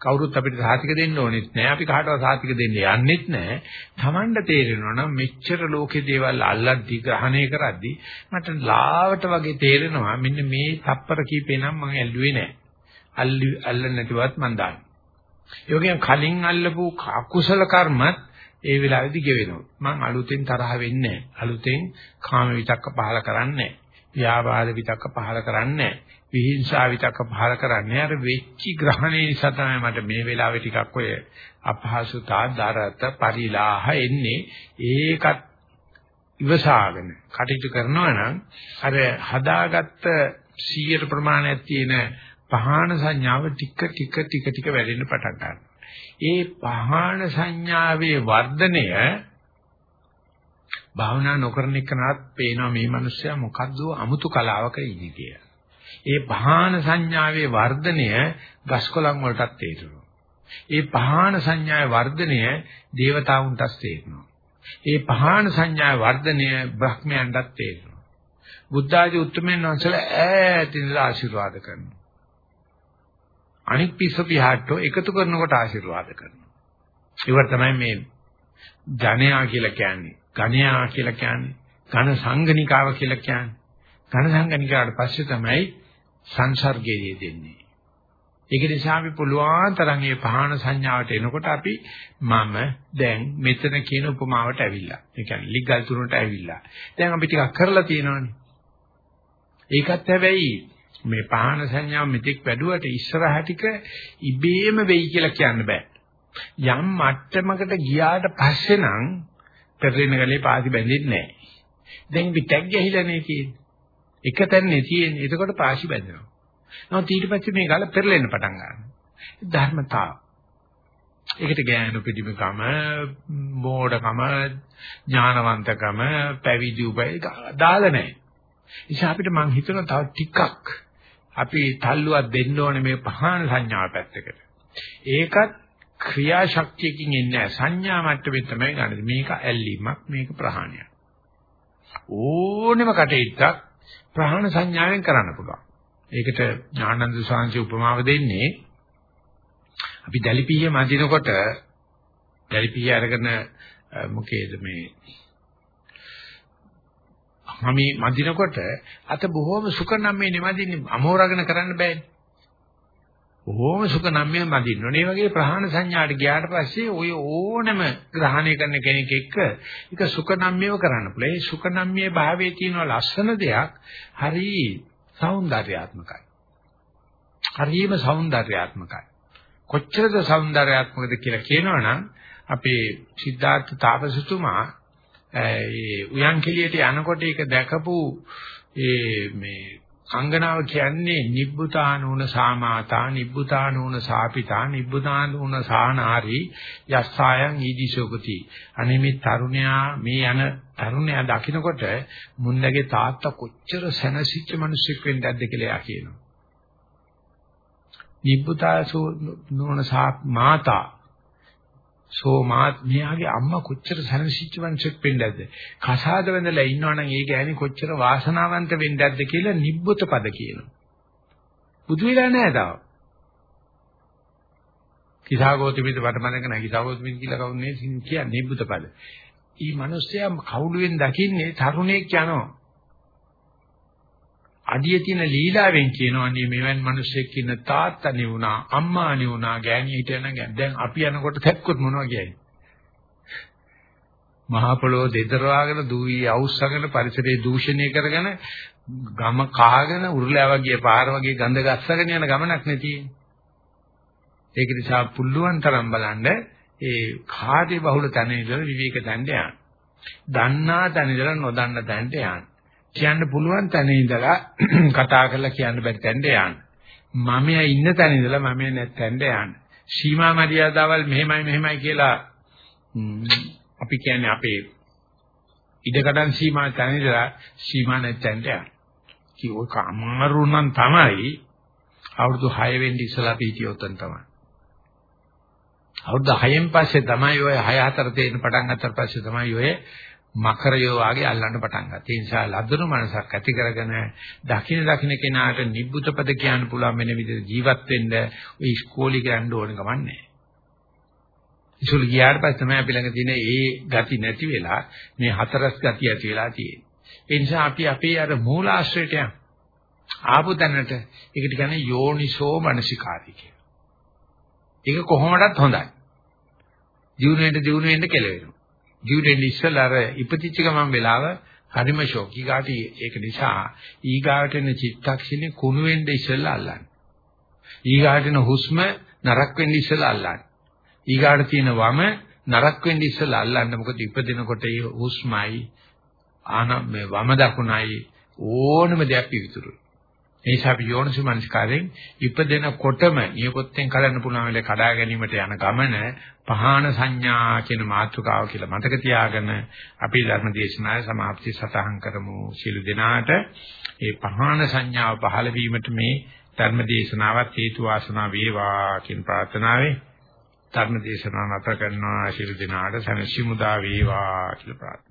කවුරුත් අපිට සාතික දෙන්න ඕනෙත් නැහැ. අපි කාටවත් සාතික දෙන්න යන්නෙත් නැහැ. Tamanda තේරෙනවා නම් මෙච්චර ලෝකේ දේවල් අල්ලද්දි ග්‍රහණය කරද්දි මට ලාවට වගේ තේරෙනවා මෙන්න මේ තප්පර කීපේ නම් මම ඇල්ලුවේ නැහැ. අල්ලි අල්ලන්නේ නැතිවත් මම දාන්නේ. ඒ වගේම කලින් අල්ලපු අකුසල කර්මත් ඒ වෙලාවේදී ගෙවෙනවා. මම අලුතෙන් තරහ වෙන්නේ නැහැ. අලුතෙන් කාම විතක්ක පහල කරන්නේ නැහැ. ව්‍යාපාද විතක්ක පහල කරන්නේ නැහැ. විහිංසා විතක්ක පහල කරන්නේ අර වෙච්චි ග්‍රහණය නිසා තමයි මට මේ වෙලාවේ ටිකක් ඔය අපහසුතා දරත පරිලාහ එන්නේ ඒකත් ඉවසාගෙන කටයුතු කරනවා නම් අර හදාගත්ත 100 ප්‍රමාණයක් තියෙන පහාන සංඥාව ටික ටික ටික ටික වැඩෙන්න පටන් ගන්නවා. ඒ පහාන සංඥාවේ වර්ධනය භාවනා නොකරන එකනත් පේනවා මේ මිනිස්සයා මොකද්ද අමුතු කලාවක ඉන්නේ කියලා. ඒ පහාන සංඥාවේ වර්ධනය ගස්කොලන් වලටත් තේරෙනවා. ඒ පහාන සංඥාවේ වර්ධනය දේවතාවුන්ටත් තේරෙනවා. ඒ පහාන සංඥාවේ වර්ධනය බ්‍රහ්මයන්ටත් තේරෙනවා. බුද්ධ ආදී උත්තරමයන් වහන්සේලා ඈතින්ලා ආශිර්වාද කරනවා. අනික් පිස්ස පිහාට්ටෝ එකතු කරනකොට ආශිර්වාද කරනවා. ඒවට තමයි මේ ජනයා කියලා කියන්නේ. ගණයා කියලා කියන්නේ. ඝන සංගණිකාව කියලා කියන්නේ. ඝන සංගණිකාවට පස්සේ තමයි සංසර්ගයේ දෙන්නේ. ඒක නිසා අපි පුළුවන් තරම් මේ පහන සංඥාවට එනකොට අපි මම දැන් මෙතන කියන උපමාවට ඇවිල්ලා. ඒ කියන්නේ ලිග්ගල් තුනට ඇවිල්ලා. දැන් අපි ටිකක් කරලා තියෙනවානේ. ඒකත් හැබැයි මේ පහන සංඥාව මෙතෙක් වැඩුවට ඉස්සරහ ටික ඉබේම වෙයි කියලා කියන්න බෑ. යම් මට්ටමකට ගියාට පස්සේ නම් පෙරෙන ගලේ පාසි බැඳෙන්නේ නැහැ. දැන් අපි ටැග් ගහලානේ තියෙන්නේ. එක තැනනේ තියෙන්නේ. එතකොට පාසි බැඳෙනවා. නමුත් ඊට පස්සේ මේ ගල පෙරලෙන්න පටන් ගන්නවා. ධර්මතාව. ඒකට ගෑනු පිටිමකම, මෝඩකම, ඥානවන්තකම, පැවිදි උපය දාලා නැහැ. ඉතින් අපිට මං හිතනවා තව ටිකක් අපි තල්ලුවක් දෙන්න ඕනේ මේ පහන සංඥාව පැත්තකට. ඒකත් ක්‍රියාශක්තියකින් එන්නේ සංඥා මට්ටමේ තමයි ගන්න. මේක ඇල්ලීමක් මේක ප්‍රහාණයක්. ඕනෙම කටයුත්තක් ප්‍රහාණ සංඥාවෙන් කරන්න පුළුවන්. ඒකට ඥානන්ද සාංශි උපමාව දෙන්නේ අපි දැලිපිය මදිනකොට දැලිපිය අරගෙන මොකේද මේ මම මදිනකොට අත බොහොම සුඛ නම්මේ නෙමදින්නේ අමෝරගෙන කරන්න බෑනේ. බොහොම සුඛ නම්මේ මදින්නෝනේ. මේ වගේ ප්‍රහාණ සංඥාට ගියාට පස්සේ ඔය ඕනම ග්‍රහණය කරන කෙනෙක් එක්ක ඒක සුඛ නම්මේව කරන්න පුළුවන්. ඒ සුඛ නම්මේ භාවයේ තියෙන ලස්සන දෙයක් හරි సౌందర్యාත්මකයි. හරිම సౌందర్యාත්මකයි. කොච්චරද సౌందర్యාත්මකද කියලා කියනවනම් අපේ සිද්ධාර්ථ තාපසතුමා ඒ උයන්කෙලියට යනකොට ඒක දැකපු ඒ මේ අංගනාව කියන්නේ නිබ්බුතානූන සාමාතා නිබ්බුතානූන සාපිතා නිබ්බුතානූන සානාරි යස්සායන් ඊදිසෝගති අනේ මේ තරුණයා මේ යන තරුණයා දකින්නකොට මුන්නගේ තාත්තා කොච්චර සැනසීච්ච මිනිසෙක් වෙන්නද කියලා කියනවා. නිබ්බුතාසෝ නෝන මාතා සෝ මාත් මෙයාගේ අම්මා කොච්චර සැනසීච්ච වංශයක් වෙන්නේද? කසාද වැඳලා ඉන්නවනම් ඒ ගෑණි කොච්චර වාසනාවන්ත වෙන්නේද කියලා නිබ්බුත පද කියනවා. බුදු වෙලා නැහැ තාම. කිසాగෝතිමිත වටමනක නැහැ කිසాగෝතිමිත කියලා කවුන්නේ කියන්නේ නිබ්බුත පද. ඊ මිනිස්සයා කවුළුවෙන් දකින්නේ තරුණයෙක් යනවා. අඩිය තියෙන ලීලාවෙන් කියනවා නේ මෙවන් මිනිස්සෙක් ඉන්න තාත්තා නෙවුනා අම්මා නෙවුනා ගෑණි හිටියන දැන් අපි යනකොට තැක්කොත් මොනවා කියයි මහා පොළොව දෙදරවාගෙන දූවි අවුස්සගෙන පරිසරයේ දූෂණය කරගෙන ගම කහගෙන උරුලෑ වගේ පාර වගේ ගඳ ගස්සගෙන යන ගමනක් නෙතියි ඒක නිසා පුළුවන් තරම් බලන්න ඒ කාර්ය බහුල තැන ඉඳලා විවේක තැනට යන්න. දන්නා තැන ඉඳලා නොදන්න තැනට යන්න. කියන්න පුළුවන් තැන ඉඳලා කතා කරලා කියන්න බැරි තැනට යන්න. මමයා ඉන්න තැන ඉඳලා මමයා නැත්තැනට යන්න. සීමා මරියාදාවල් මෙහෙමයි මෙහෙමයි කියලා අපි කියන්නේ අපේ ඉඩකඩන් සීමා තැන ඉඳලා සීමා නැත්තැනට යන්න. කිව්ව කමාරු නම් තමයි අවුරුදු 6 වෙනි ඉස්සලා පීතියොතන් තමයි. අවුරුදු 6න් පස්සේ තමයි ඔය 6 4 තේින පටන් ගත්තට පස්සේ තමයි ඔය මකරයෝ වාගේ අල්ලන්න පටන් ගත්තේ. ඒ නිසා ලදරු මනසක් ඇති කරගෙන දකින දකින කෙනාට නිබ්බුතපද කියන්න පුළුවන් වෙන විදිහට ජීවත් වෙන්න ඔය ඉස්කෝලේ යන්න ඕන ගමන් නැහැ. ඉස්කෝලේ ගියාට පස්සේ තමයි අපි ළඟ තියෙන ඒ ගති නැති වෙලා මේ හතරස් ගති ඇති වෙලා තියෙන්නේ. ඒ නිසා අපි අපේ අර මූලාශ්‍රයට යමු. ආපු තැනට ඒකට කියන්නේ යෝනිසෝ මනසිකාරී කියලා. ඒක කොහොමදත් හොඳයි. ජීුණුවෙන්ට ජීුණුවෙන්ට කෙලවෙනවා. ජීුණුවෙන් ඉස්සලා අර ඉපතිච්ච ගමන් වෙලාව හරිම ෂොක්. ඊගාට ඒක නිසා ඊගාට එන චිත්තක්ෂණේ කුණු වෙන්න ඉස්සලා අල්ලන්න. ඊගාට එන හුස්ම නරක් වෙන්න ඉස්සලා අල්ලන්න. ඊගාට තියෙන වම නරක් වෙන්න ඉස්සලා අල්ලන්න. මොකද ඉපදිනකොට ඒ හුස්මයි ආන මේ වම දකුණයි ඕනම දෙයක් පිවිතුරුයි. ඒ නිසා අපි යෝනිසු මනස්කාරයෙන් ඉපදෙනකොටම නියපොත්තෙන් කලන්න පුළුවන් වෙලේ කඩා ගැනීමට යන ගමන පහාන සංඥා කියන මාතෘකාව කියලා මතක තියාගෙන අපි ධර්ම දේශනාවේ સમાප්ති සටහන් කරමු. සියලු දෙනාට ඒ පහාන සංඥාව පහළ වීමට මේ ධර්ම දේශනාවත් හේතු වාසනා වේවා කියන ප්‍රාර්ථනාවෙන් ධර්ම දේශනාව නැත කරනවා. සියලු දෙනාට සනසි මුදා වේවා කියලා ප්‍රාර්ථනා